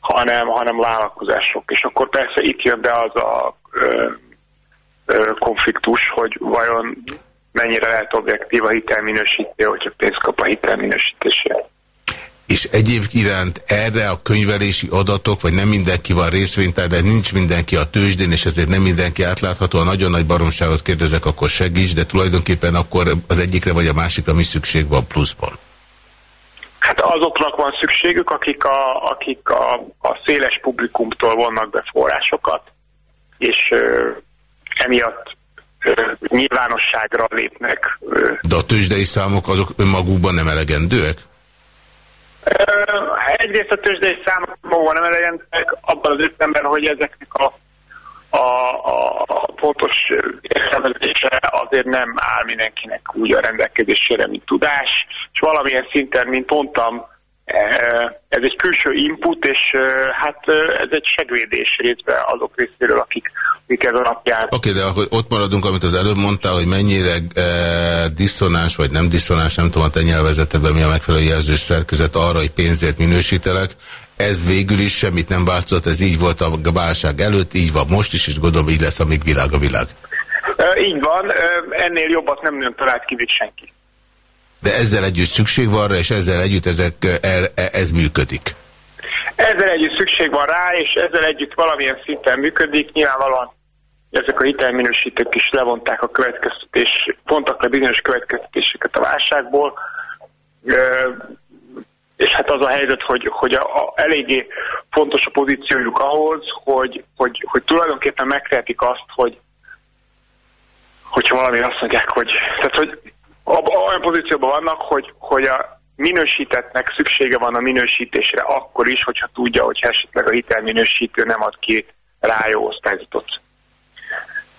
hanem, hanem vállalkozások. És akkor persze itt jön be az a ö, ö, konfliktus, hogy vajon mennyire lehet objektív a hitelminősítő, hogyha pénzt kap a hitelminősítésért. És egyéb iránt erre a könyvelési adatok, vagy nem mindenki van részvénytár, de nincs mindenki a tőzsdén, és ezért nem mindenki átlátható. A nagyon nagy baromságot kérdezek, akkor segíts, de tulajdonképpen akkor az egyikre vagy a másikra mi szükség van pluszban? Hát azoknak van szükségük, akik a, akik a, a széles publikumtól vonnak be forrásokat, és ö, emiatt ö, nyilvánosságra lépnek. Ö. De a tőzsdei számok azok önmagukban nem elegendőek? Egyrészt a tőzsdei számok magukban nem elegendőek, abban az értelemben, hogy ezeknek a a, a, a pontos értelmezése azért nem áll mindenkinek úgy a rendelkezésére, mint tudás, és valamilyen szinten, mint mondtam, ez egy külső input, és hát ez egy segvédés részben azok részéről, akik, akik ez alapján... Oké, okay, de akkor ott maradunk, amit az előbb mondtál, hogy mennyire e, diszonáns vagy nem diszonáns, nem tudom a te nyelvezetedben mi a megfelelő jelzős szerkezet arra, hogy pénzért minősítelek ez végül is semmit nem változott, ez így volt a válság előtt, így van most is, és gondolom így lesz, amíg világ a világ. Így van, ennél jobbat nem nőn talált ki senki. De ezzel együtt szükség van rá, és ezzel együtt ezek, e, ez működik. Ezzel együtt szükség van rá, és ezzel együtt valamilyen szinten működik. Nyilvánvalóan ezek a hitelminősítők is levonták a következtetés, vontak le bizonyos következtetéseket a válságból és hát az a helyzet, hogy, hogy a, a, eléggé fontos a pozíciójuk ahhoz, hogy, hogy, hogy tulajdonképpen megtehetik azt, hogy hogyha valami azt mondják, hogy, tehát, hogy abban olyan pozícióban vannak, hogy, hogy a minősítettnek szüksége van a minősítésre akkor is, hogyha tudja, hogy esetleg a hitelminősítő nem ad ki rá jó osztályzatot.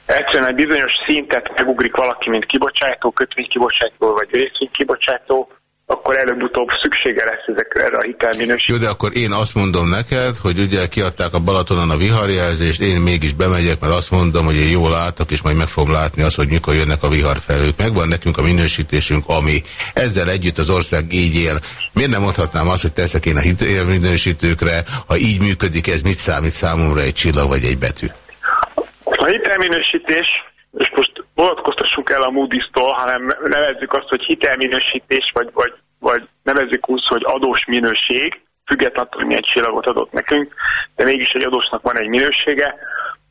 Egyszerűen egy bizonyos szintet megugrik valaki, mint kibocsátó, kötvénykibocsátó vagy részvénykibocsátó, akkor előbb-utóbb szüksége lesz ezekre erre a hitelminősítésre. Jó, de akkor én azt mondom neked, hogy ugye kiadták a Balatonon a viharjelzést, én mégis bemegyek, mert azt mondom, hogy én jól látok, és majd meg fogom látni azt, hogy mikor jönnek a viharfelők. Megvan nekünk a minősítésünk, ami ezzel együtt az ország így él. Miért nem mondhatnám azt, hogy teszek én a hitelminősítőkre, ha így működik, ez mit számít számomra egy csillag vagy egy betű? A hitelminősítés, és most vonatkoztassunk el a Moody's-tól, hanem nevezzük azt, hogy hitelminősítés, vagy, vagy, vagy nevezzük úgy, hogy adós minőség, függetlenül, hogy milyen csillagot adott nekünk, de mégis egy adósnak van egy minősége,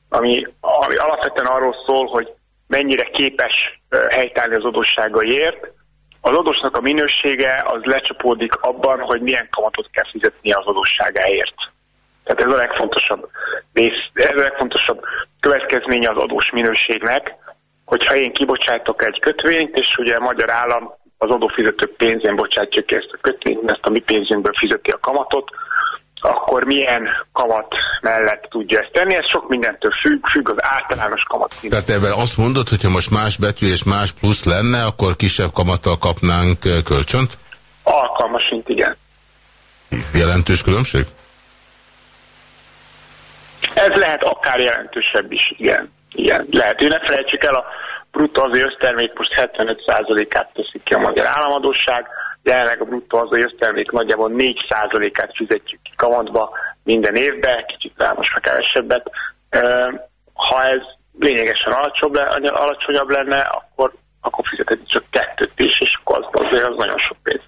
ami, ami alapvetően arról szól, hogy mennyire képes helytállni az adósságaiért. Az adósnak a minősége az lecsapódik abban, hogy milyen kamatot kell fizetnie az adósságáért. Tehát ez a legfontosabb rész, ez a legfontosabb következménye az adós minőségnek, hogyha én kibocsátok egy kötvényt, és ugye a magyar állam az adófizetők pénzén bocsátja ki ezt a kötvényt, ezt a mi pénzünkből fizeti a kamatot, akkor milyen kamat mellett tudja ezt tenni. Ez sok mindentől függ, függ az általános kamat. Tehát ebben azt mondod, hogyha most más betű és más plusz lenne, akkor kisebb kamattal kapnánk kölcsönt? Alkalmasint, igen. Jelentős különbség? Ez lehet akár jelentősebb is, igen. Igen, lehet. Ő ne felejtsük el, a bruttó hazai össztermék most 75%-át teszik ki a magyar államadóság, jelenleg a bruttó hazai össztermék nagyjából 4%-át fizetjük ki kamatba minden évben, kicsit rá most már kevesebbet. Ha ez lényegesen alacsonyabb lenne, akkor, akkor fizetni csak kettőt is, és akkor az, azért az nagyon sok pénz.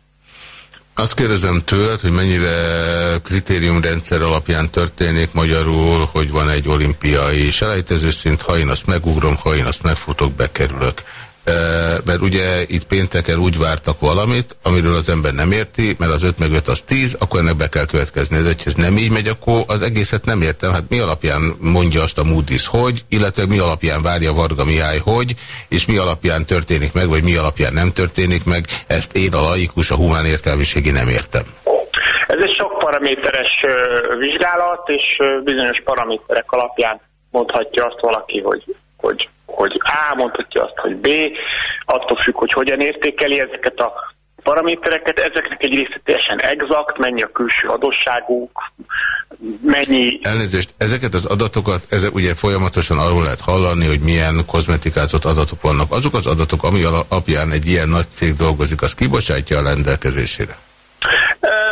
Azt kérdezem tőled, hogy mennyire kritériumrendszer alapján történik magyarul, hogy van egy olimpiai selejtezőszint, ha én azt megugrom, ha én azt megfutok, bekerülök mert ugye itt pénteken úgy vártak valamit, amiről az ember nem érti, mert az 5 meg 5 az 10, akkor ennek be kell következni. De ha ez nem így megy, akkor az egészet nem értem. Hát mi alapján mondja azt a Moody's, hogy, illetve mi alapján várja Varga Mihály, hogy, és mi alapján történik meg, vagy mi alapján nem történik meg, ezt én a laikus, a humán értelmiségi nem értem. Ez egy sok paraméteres vizsgálat, és bizonyos paraméterek alapján mondhatja azt valaki, hogy, hogy hogy A mondhatja azt, hogy B, attól függ, hogy hogyan értékeli ezeket a paramétereket, ezeknek egy része teljesen exakt, mennyi a külső adósságuk, mennyi... Elnézést, ezeket az adatokat, ezek ugye folyamatosan arról lehet hallani, hogy milyen kozmetikázott adatok vannak. Azok az adatok, ami alapján egy ilyen nagy cég dolgozik, az kibocsátja a rendelkezésére?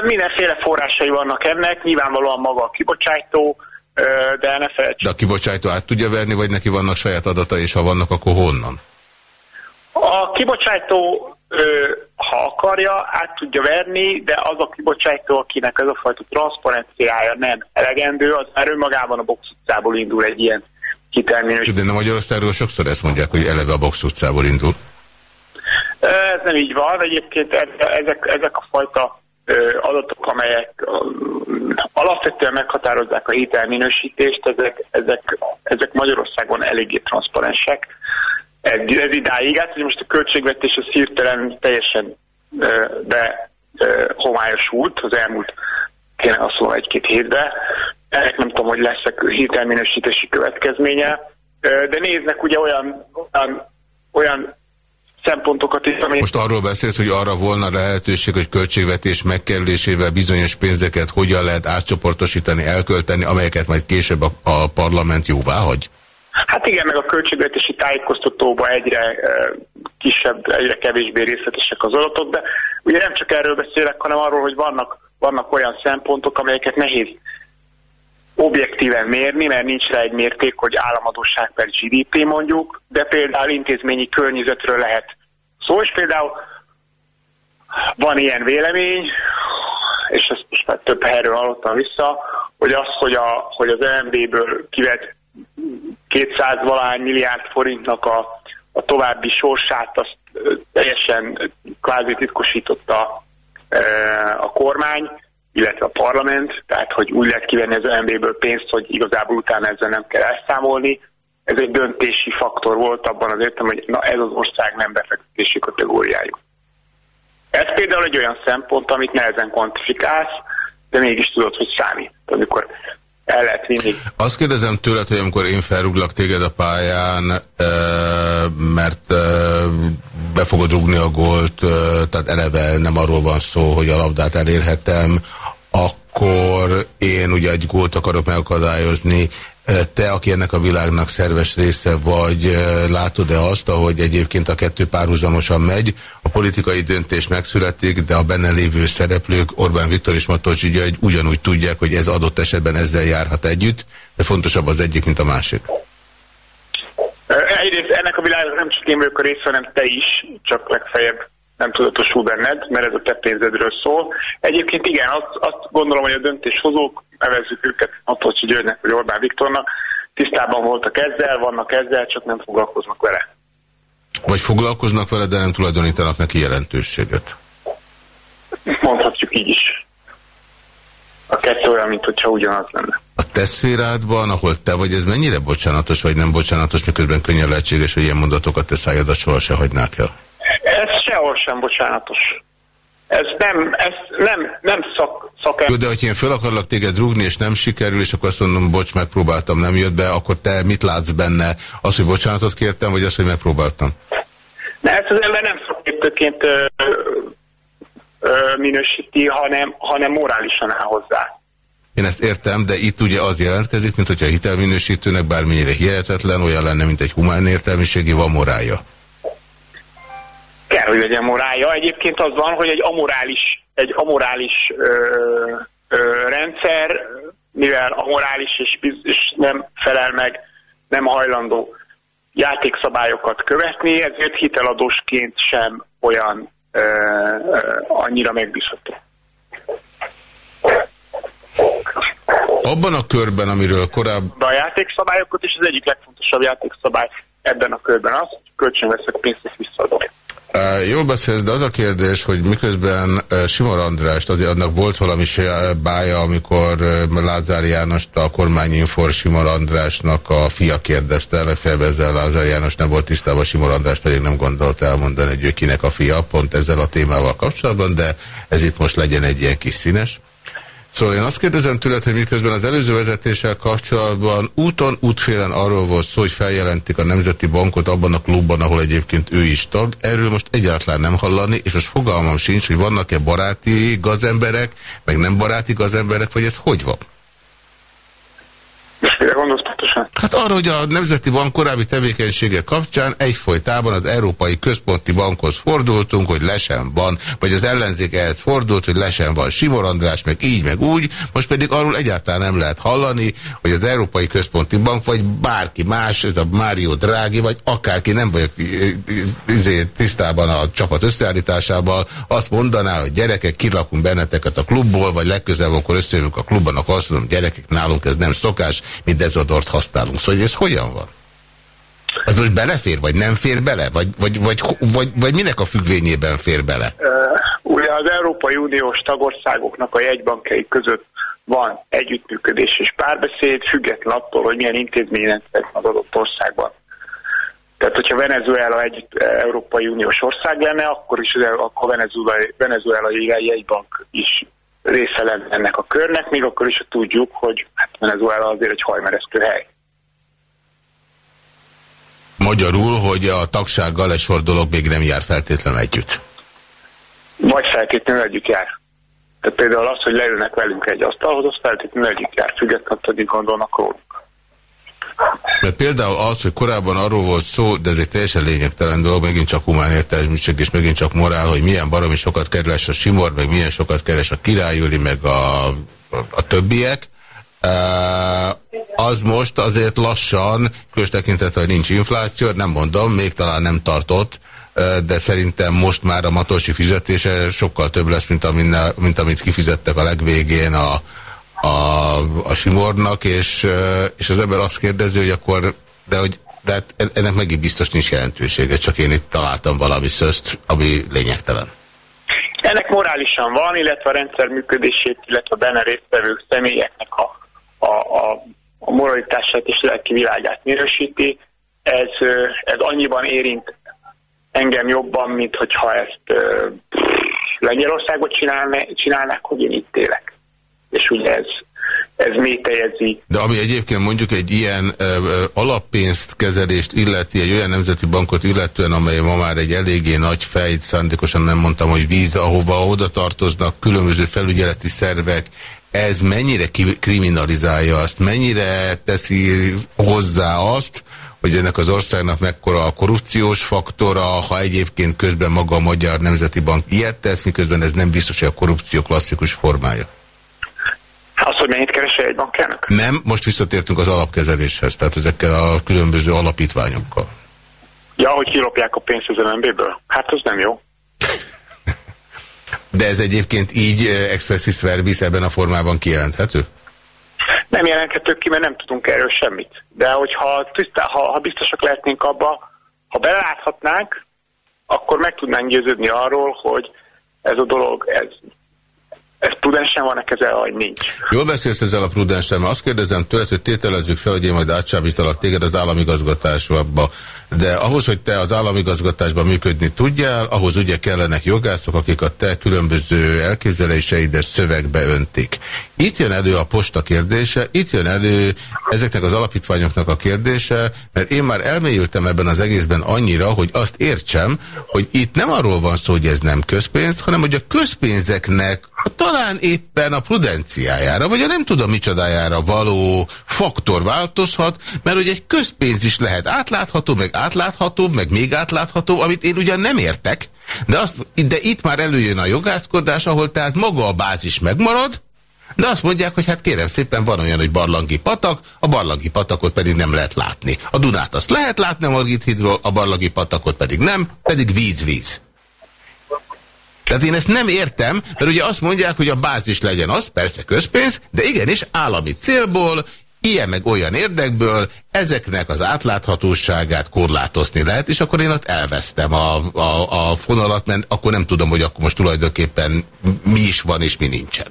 Mindenféle forrásai vannak ennek, nyilvánvalóan maga a kibocsátó, de ne felejtsd. De a kibocsátó át tudja verni, vagy neki vannak saját adatai, és ha vannak, akkor honnan? A kibocsátó, ha akarja, át tudja verni, de az a kibocsátó, akinek ez a fajta transzparenciája nem elegendő, az már önmagában a box utcából indul egy ilyen kiterminős. De nem Magyarországról sokszor ezt mondják, hogy eleve a box utcából indul. Ez nem így van, egyébként ezek, ezek a fajta adatok, amelyek alapvetően meghatározzák a hitelminősítést, ezek, ezek, ezek Magyarországon eléggé transzparensek. Ez, idáig, hát hogy most a költségvetés az hirtelen teljesen be homályosult az elmúlt kéne azt mondom egy-két hétbe. Ennek nem tudom, hogy lesz a hitelminősítési következménye, de néznek ugye olyan, olyan, olyan szempontokat is. Ami... Most arról beszélsz, hogy arra volna lehetőség, hogy költségvetés megkerülésével bizonyos pénzeket hogyan lehet átcsoportosítani, elkölteni, amelyeket majd később a, a parlament jóvá hagy? Hát igen, meg a költségvetési tájékoztatóban egyre kisebb, egyre kevésbé részletesek az adatok, de ugye nem csak erről beszélek, hanem arról, hogy vannak, vannak olyan szempontok, amelyeket nehéz objektíven mérni, mert nincs rá egy mérték, hogy államadóság per GDP mondjuk, de például intézményi környezetről lehet szó, és például van ilyen vélemény, és ezt most már több helyről hallottam vissza, hogy az, hogy, a, hogy az MB-ből kivett 200 valány milliárd forintnak a, a további sorsát, azt teljesen kvázi titkosította a kormány, illetve a parlament, tehát hogy úgy lehet kivenni az OMB-ből pénzt, hogy igazából utána ezzel nem kell elszámolni. Ez egy döntési faktor volt abban az értem, hogy na ez az ország nem befektetési kategóriájú. Ez például egy olyan szempont, amit nehezen kvantifikálsz, de mégis tudod, hogy számít. Amikor el lehet vinni. Azt kérdezem tőled, hogy amikor én felrúglak téged a pályán, mert be fogod rúgni a gólt, tehát eleve nem arról van szó, hogy a labdát elérhetem, akkor én ugye egy gólt akarok megakadályozni, te, aki ennek a világnak szerves része vagy, látod-e azt, ahogy egyébként a kettő párhuzamosan megy, a politikai döntés megszületik, de a benne lévő szereplők, Orbán Viktor és Matolcsi György ugyanúgy tudják, hogy ez adott esetben ezzel járhat együtt, de fontosabb az egyik, mint a másik. Egyrészt ennek a világnak nem csak én vagyok a része, hanem te is, csak legfeljebb nem tudatosul benned, mert ez a te pénzedről szól. Egyébként igen, azt, azt gondolom, hogy a döntéshozók, nevezzük őket Matolcsi Györgynek vagy Orbán Viktornak, tisztában voltak ezzel, vannak ezzel, csak nem foglalkoznak vele. Vagy foglalkoznak vele, de nem tulajdonítanak neki jelentőséget. Mondhatjuk így is. A kettő olyan, mint hogyha ugyanaz lenne. Te szférádban, ahol te vagy, ez mennyire bocsánatos, vagy nem bocsánatos, miközben könnyen lehetséges, hogy ilyen mondatokat te szájadat soha se hagynák el? Ez sehol sem bocsánatos. Ez nem, ez nem, nem szak, szakember. De hogyha én fel akarlak téged rúgni, és nem sikerül, és akkor azt mondom, bocs, megpróbáltam, nem jött be, akkor te mit látsz benne? Az, hogy bocsánatot kértem, vagy az, hogy megpróbáltam? Ne, ezt az ember nem szakértőként minősíti, hanem, hanem morálisan áll hozzá. Én ezt értem, de itt ugye az jelentkezik, mint hogyha a hitelminősítőnek bármennyire hihetetlen, olyan lenne, mint egy humán értelmiségi, van morálja kell, hogy legyen morálja. Egyébként az van, hogy egy amorális, egy amorális ö, ö, rendszer, mivel amorális és, és nem felel meg, nem hajlandó játékszabályokat követni, ezért hiteladósként sem olyan ö, ö, annyira megbízható. Abban a körben, amiről korábban... A játékszabályokat, és az egyik legfontosabb játékszabály ebben a körben az, hogy kölcsönveszek pénzt és visszaadom. Jól beszélsz, de az a kérdés, hogy miközben Simor Andrást, azért annak volt valami bája, amikor Lázár Jánost a kormányinfor Simor Andrásnak a fia kérdezte, legfeljebb ezzel Lázár János nem volt tisztában, Simor András pedig nem gondolt elmondani, hogy ő kinek a fia, pont ezzel a témával kapcsolatban, de ez itt most legyen egy ilyen kis színes. Szóval én azt kérdezem tőled, hogy miközben az előző vezetéssel kapcsolatban úton, útfélen arról volt szó, hogy feljelentik a Nemzeti Bankot abban a klubban, ahol egyébként ő is tag. Erről most egyáltalán nem hallani, és most fogalmam sincs, hogy vannak-e baráti gazemberek, meg nem baráti gazemberek, vagy ez hogy van? Pontosan? Hát arra, hogy a Nemzeti Bank korábbi tevékenysége kapcsán egyfolytában az Európai Központi Bankhoz fordultunk, hogy lesen van, vagy az ellenzék ehhez fordult, hogy lesen van Simor András, meg így, meg úgy, most pedig arról egyáltalán nem lehet hallani, hogy az Európai Központi Bank, vagy bárki más, ez a Mário Drági, vagy akárki, nem vagyok izé, tisztában a csapat összeállításával, azt mondaná, hogy gyerekek, kilakunk benneteket a klubból, vagy legközelebb, akkor összejövünk a klubban, akkor azt mondom, gyerekek, nálunk ez nem szokás, mi dezodort használunk. Szóval ez hogyan van? Ez most belefér, vagy nem fér bele? Vagy, vagy, vagy, vagy, vagy minek a függvényében fér bele? Ugye az Európai Uniós tagországoknak a jegybankjai között van együttműködés és párbeszéd, független attól, hogy milyen intézményrendszer az adott országban. Tehát, hogyha Venezuela egy Európai Uniós ország lenne, akkor is akkor Venezuela, Venezuela jegybank is része lenne ennek a körnek, még akkor is tudjuk, hogy hát Venezuela azért egy hajmeresztő hely. Magyarul, hogy a tagsággal egy sor dolog még nem jár feltétlenül együtt. Vagy feltétlenül együtt jár. Tehát például az, hogy leülnek velünk egy asztalhoz, az feltétlenül együtt jár, függetlenül, hogy gondolnak rólunk. Mert például az, hogy korábban arról volt szó, de ez egy teljesen lényegtelen dolog, megint csak humán értelmiség, és megint csak morál, hogy milyen baromi sokat keres a Simor, meg milyen sokat keres a Királyüli, meg a, a, a többiek. Az most azért lassan, különös tekintetben, hogy nincs infláció, nem mondom, még talán nem tartott, de szerintem most már a matosi fizetése sokkal több lesz, mint, aminne, mint amit kifizettek a legvégén a, a, a Simornak, és, és az ember azt kérdezi, hogy akkor, de hogy de hát ennek megint biztos nincs jelentősége, csak én itt találtam valami szözt, ami lényegtelen. Ennek morálisan van, illetve a rendszer működését, illetve a benne résztvevő személyeknek a, a, a, a moralitását és lelki világát minősíti. Ez, ez annyiban érint engem jobban, mint hogyha ezt Lengyelországot csinálnák, hogy én itt élek és ugye ez, ez mélytejezi. De ami egyébként mondjuk egy ilyen ö, alappénzt kezelést illeti, egy olyan nemzeti bankot illetően, amely ma már egy eléggé nagy fejt, szándékosan nem mondtam, hogy víz, ahova oda tartoznak különböző felügyeleti szervek, ez mennyire kriminalizálja azt, mennyire teszi hozzá azt, hogy ennek az országnak mekkora a korrupciós faktora, ha egyébként közben maga a Magyar Nemzeti Bank ilyet tesz, miközben ez nem biztos, hogy a korrupció klasszikus formája. Az, hogy mennyit keres egy bankának? Nem, most visszatértünk az alapkezeléshez, tehát ezekkel a különböző alapítványokkal. Ja, hogy kilopják a pénzt az MNB-ből? Hát az nem jó. De ez egyébként így eh, expressis verbis ebben a formában kijelenthető? Nem jelenthető ki, mert nem tudunk erről semmit. De hogyha, tisztá, ha, ha biztosak lehetnénk abba, ha beláthatnánk, akkor meg tudnánk győződni arról, hogy ez a dolog, ez ez prudensen van-e kezelve, vagy nincs. Jól beszélsz ezzel a prudensen, azt kérdezem tőled, hogy tételezzük fel, hogy én majd átsábítalak téged az államigazgatásba, de ahhoz, hogy te az államigazgatásban működni tudjál, ahhoz ugye kellenek jogászok, akik a te különböző elképzeléseidet szövegbe öntik. Itt jön elő a posta kérdése, itt jön elő ezeknek az alapítványoknak a kérdése, mert én már elmélyültem ebben az egészben annyira, hogy azt értsem, hogy itt nem arról van szó, hogy ez nem közpénz, hanem hogy a közpénzeknek talán éppen a prudenciájára, vagy a nem tudom micsodájára való faktor változhat, mert hogy egy közpénz is lehet átlátható, meg átlátható, meg még átlátható, amit én ugyan nem értek, de, azt, de itt már előjön a jogászkodás, ahol tehát maga a bázis megmarad, de azt mondják, hogy hát kérem szépen van olyan, hogy barlangi patak, a barlangi patakot pedig nem lehet látni. A Dunát azt lehet látni a Margit hídról, a barlangi patakot pedig nem, pedig víz-víz. Tehát én ezt nem értem, mert ugye azt mondják, hogy a bázis legyen az, persze közpénz, de igenis állami célból, ilyen meg olyan érdekből ezeknek az átláthatóságát korlátozni lehet, és akkor én ott elvesztem a, a, a fonalat, mert akkor nem tudom, hogy akkor most tulajdonképpen mi is van és mi nincsen.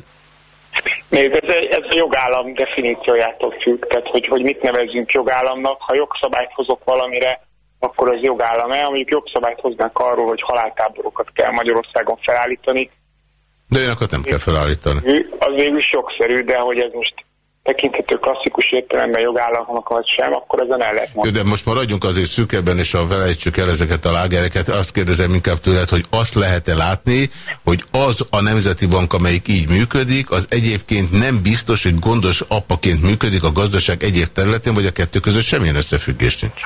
Nézd, ez, ez a jogállam definíciójától függ, tehát hogy, hogy mit nevezünk jogállamnak. Ha jogszabályt hozok valamire, akkor ez jogállam-e, amíg jogszabályt hoznánk arról, hogy haláltáborokat kell Magyarországon felállítani. De olyanokat nem kell felállítani. Az végül jogszerű, de hogy ez most tekinthető klasszikus értelemben jogállamnak vagy sem, akkor ezen el lehet mondani. De most maradjunk azért szűkebben, és a velejtsük el ezeket a lágereket. Azt kérdezem inkább tőled, hogy azt lehet-e látni, hogy az a Nemzeti Bank, amelyik így működik, az egyébként nem biztos, hogy gondos apaként működik a gazdaság egyéb területén, vagy a kettő között semmilyen összefüggés nincs?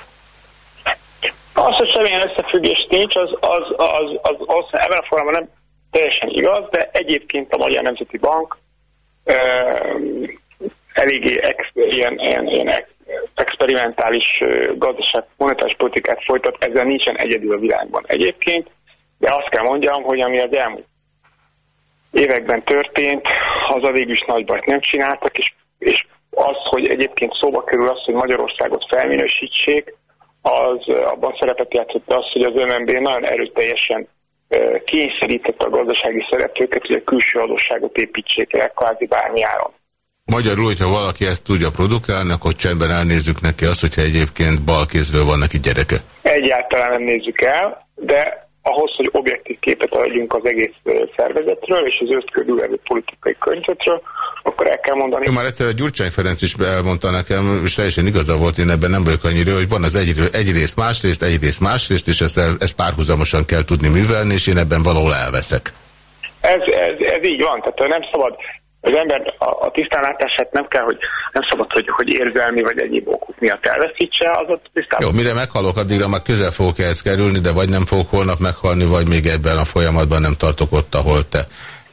Semmilyen összefüggés nincs, az, az, az, az, az, az ebben a formában nem teljesen igaz, de egyébként a Magyar Nemzeti Bank eléggé ex, ilyen, ilyen, ilyen ex, experimentális gazdaság monetáris politikát folytat, ezzel nincsen egyedül a világban egyébként, de azt kell mondjam, hogy ami az elmúlt években történt, az a végül is nagy bajt nem csináltak, és, és az, hogy egyébként szóba kerül az, hogy Magyarországot felminősítsék, az abban szerepet játszott az, hogy az MNB nagyon erőteljesen kényszerítette a gazdasági szereplőket, hogy a külső adósságot építsék el kvázi bármi áron. Magyarul, hogyha valaki ezt tudja produkálni, akkor csendben elnézzük neki azt, hogyha egyébként balkézről van neki gyereke. Egyáltalán nem nézzük el, de ahhoz, hogy objektív képet adjunk az egész szervezetről és az őt körülvevő politikai környezetről, akkor el kell mondani. Én már egyszer a Gyurcsány Ferenc is elmondta nekem, és teljesen igaza volt, én ebben nem vagyok annyira, hogy van az egy, egyrészt másrészt, egyrészt másrészt, és ezt, ezt párhuzamosan kell tudni művelni, és én ebben valahol elveszek. Ez, ez, ez így van, tehát nem szabad az ember a, a tisztánlátását nem kell, hogy nem szabad, hogy, hogy érzelmi vagy egyéb okok miatt elveszítse, az ott tisztán. Jó, mire meghalok, addigra már közel fogok ehhez kerülni, de vagy nem fogok holnap meghalni, vagy még ebben a folyamatban nem tartok ott, ahol te.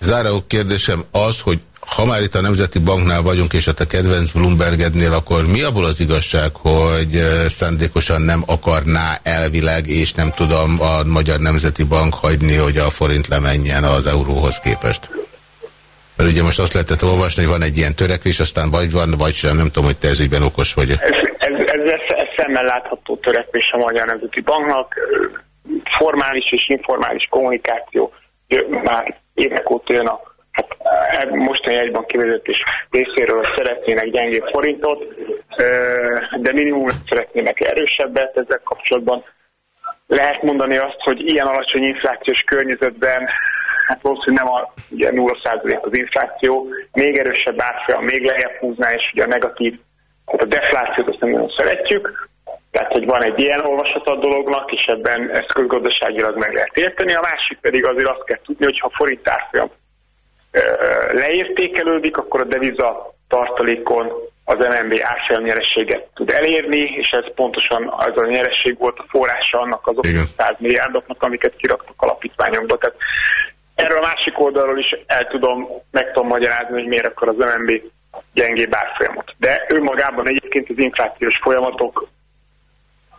Záró kérdésem az, hogy ha már itt a Nemzeti Banknál vagyunk, és a te kedvenc Bloombergednél, akkor mi abból az igazság, hogy szándékosan nem akarná elvileg, és nem tudom a Magyar Nemzeti Bank hagyni, hogy a forint lemenjen az euróhoz képest? Mert ugye most azt lehetett olvasni, hogy van egy ilyen törekvés, aztán vagy van, vagy sem, nem tudom, hogy te ez ügyben okos vagy. Ez, ez, ez, ez, szemmel látható törekvés a Magyar Nemzeti Banknak. Formális és informális kommunikáció már évek óta jön a hát, e, mostani egyban kivezetés részéről szeretnének gyengébb forintot, de minimum szeretnének erősebbet ezzel kapcsolatban. Lehet mondani azt, hogy ilyen alacsony inflációs környezetben hát valószínűleg nem a ugye 0% az infláció, még erősebb árfolyam, még lejjebb húzná, és ugye a negatív, tehát a deflációt azt nem nagyon szeretjük, tehát, hogy van egy ilyen olvasat a dolognak, és ebben ezt közgazdaságilag meg lehet érteni. A másik pedig azért azt kell tudni, hogy ha forint árfolyam leértékelődik, akkor a deviza tartalékon az MNB árfolyam tud elérni, és ez pontosan az a nyeresség volt a forrása annak az 100 milliárdoknak, amiket kiraktak alapítványokba. Tehát Erről a másik oldalról is el tudom, meg tudom magyarázni, hogy miért akar az MNB gyengébb árfolyamot. De ő magában egyébként az inflációs folyamatok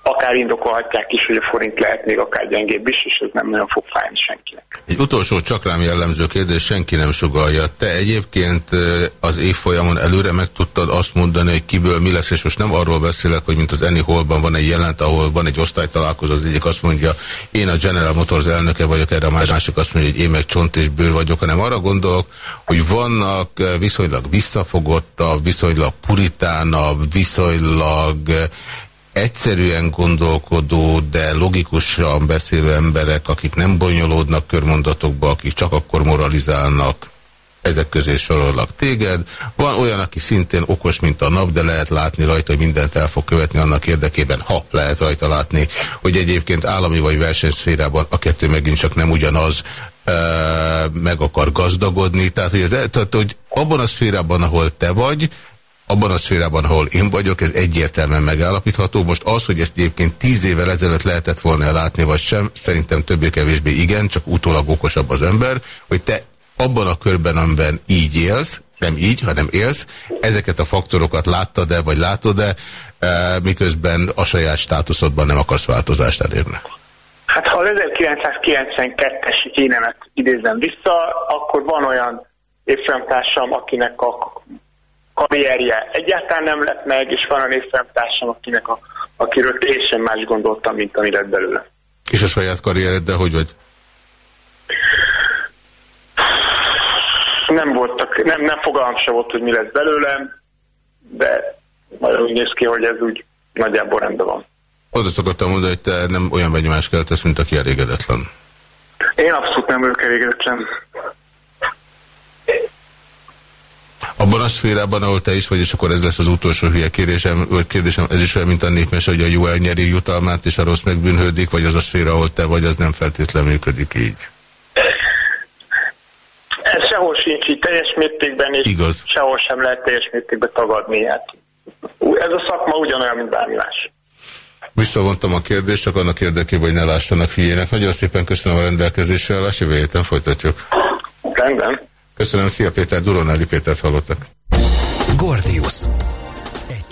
akár indokolhatják is, hogy a forint lehet még akár gyengébb is, és ez nem nagyon fog fájni senkinek. Egy utolsó csak rám jellemző kérdés, senki nem sugalja. Te egyébként az évfolyamon előre meg tudtad azt mondani, hogy kiből mi lesz, és most nem arról beszélek, hogy mint az Eni Hallban van egy jelent, ahol van egy osztálytalálkozó, az egyik azt mondja, én a General Motors elnöke vagyok, erre a másik azt mondja, hogy én meg csont és bőr vagyok, hanem arra gondolok, hogy vannak viszonylag visszafogottabb, viszonylag puritánabb, viszonylag egyszerűen gondolkodó, de logikusan beszélő emberek, akik nem bonyolódnak körmondatokba, akik csak akkor moralizálnak, ezek közé sorolnak téged. Van olyan, aki szintén okos, mint a nap, de lehet látni rajta, hogy mindent el fog követni annak érdekében, ha lehet rajta látni, hogy egyébként állami vagy versenyszférában a kettő megint csak nem ugyanaz, meg akar gazdagodni. Tehát, hogy, ez, tehát, hogy abban a szférában, ahol te vagy, abban a szférában, ahol én vagyok, ez egyértelműen megállapítható. Most az, hogy ezt egyébként tíz évvel ezelőtt lehetett volna látni, vagy sem, szerintem többé-kevésbé igen, csak utólag okosabb az ember, hogy te abban a körben, amiben így élsz, nem így, hanem élsz, ezeket a faktorokat láttad-e, vagy látod-e, e, miközben a saját státuszodban nem akarsz változást elérni? Hát ha az 1992-es énemet idézem vissza, akkor van olyan évfolyamtársam, akinek a karrierje egyáltalán nem lett meg, és van olyan évfolyamtársam, akinek a, akiről teljesen más gondoltam, mint ami lett belőle. És a saját karriereddel hogy vagy? Nem voltak, nem, nem fogalmam se volt, hogy mi lesz belőlem, de nagyon úgy néz ki, hogy ez úgy nagyjából rendben van. Oda szokottam mondani, hogy te nem olyan benyomást keltesz, mint aki elégedetlen. Én abszolút nem vagyok elégedetlen. Abban a szférában, ahol te is vagy, és akkor ez lesz az utolsó hülye kérdésem, vagy kérdésem, ez is olyan, mint a népmes, hogy a jó elnyeri jutalmát, és a rossz megbűnhődik, vagy az a szféra, ahol te vagy, az nem feltétlenül működik így. Ez sehol sincs így teljes mértékben, és Igaz. sehol sem lehet teljes mértékben tagadni. Hát, ez a szakma ugyanolyan, mint bármi más. Visszavontam a kérdést, csak annak érdekében, hogy ne lássanak hülyének. Nagyon szépen köszönöm a rendelkezésre, héten folytatjuk. Rendben. Köszönöm, szia Péter, Duronelli Pétert hallottak. Gordius. Egy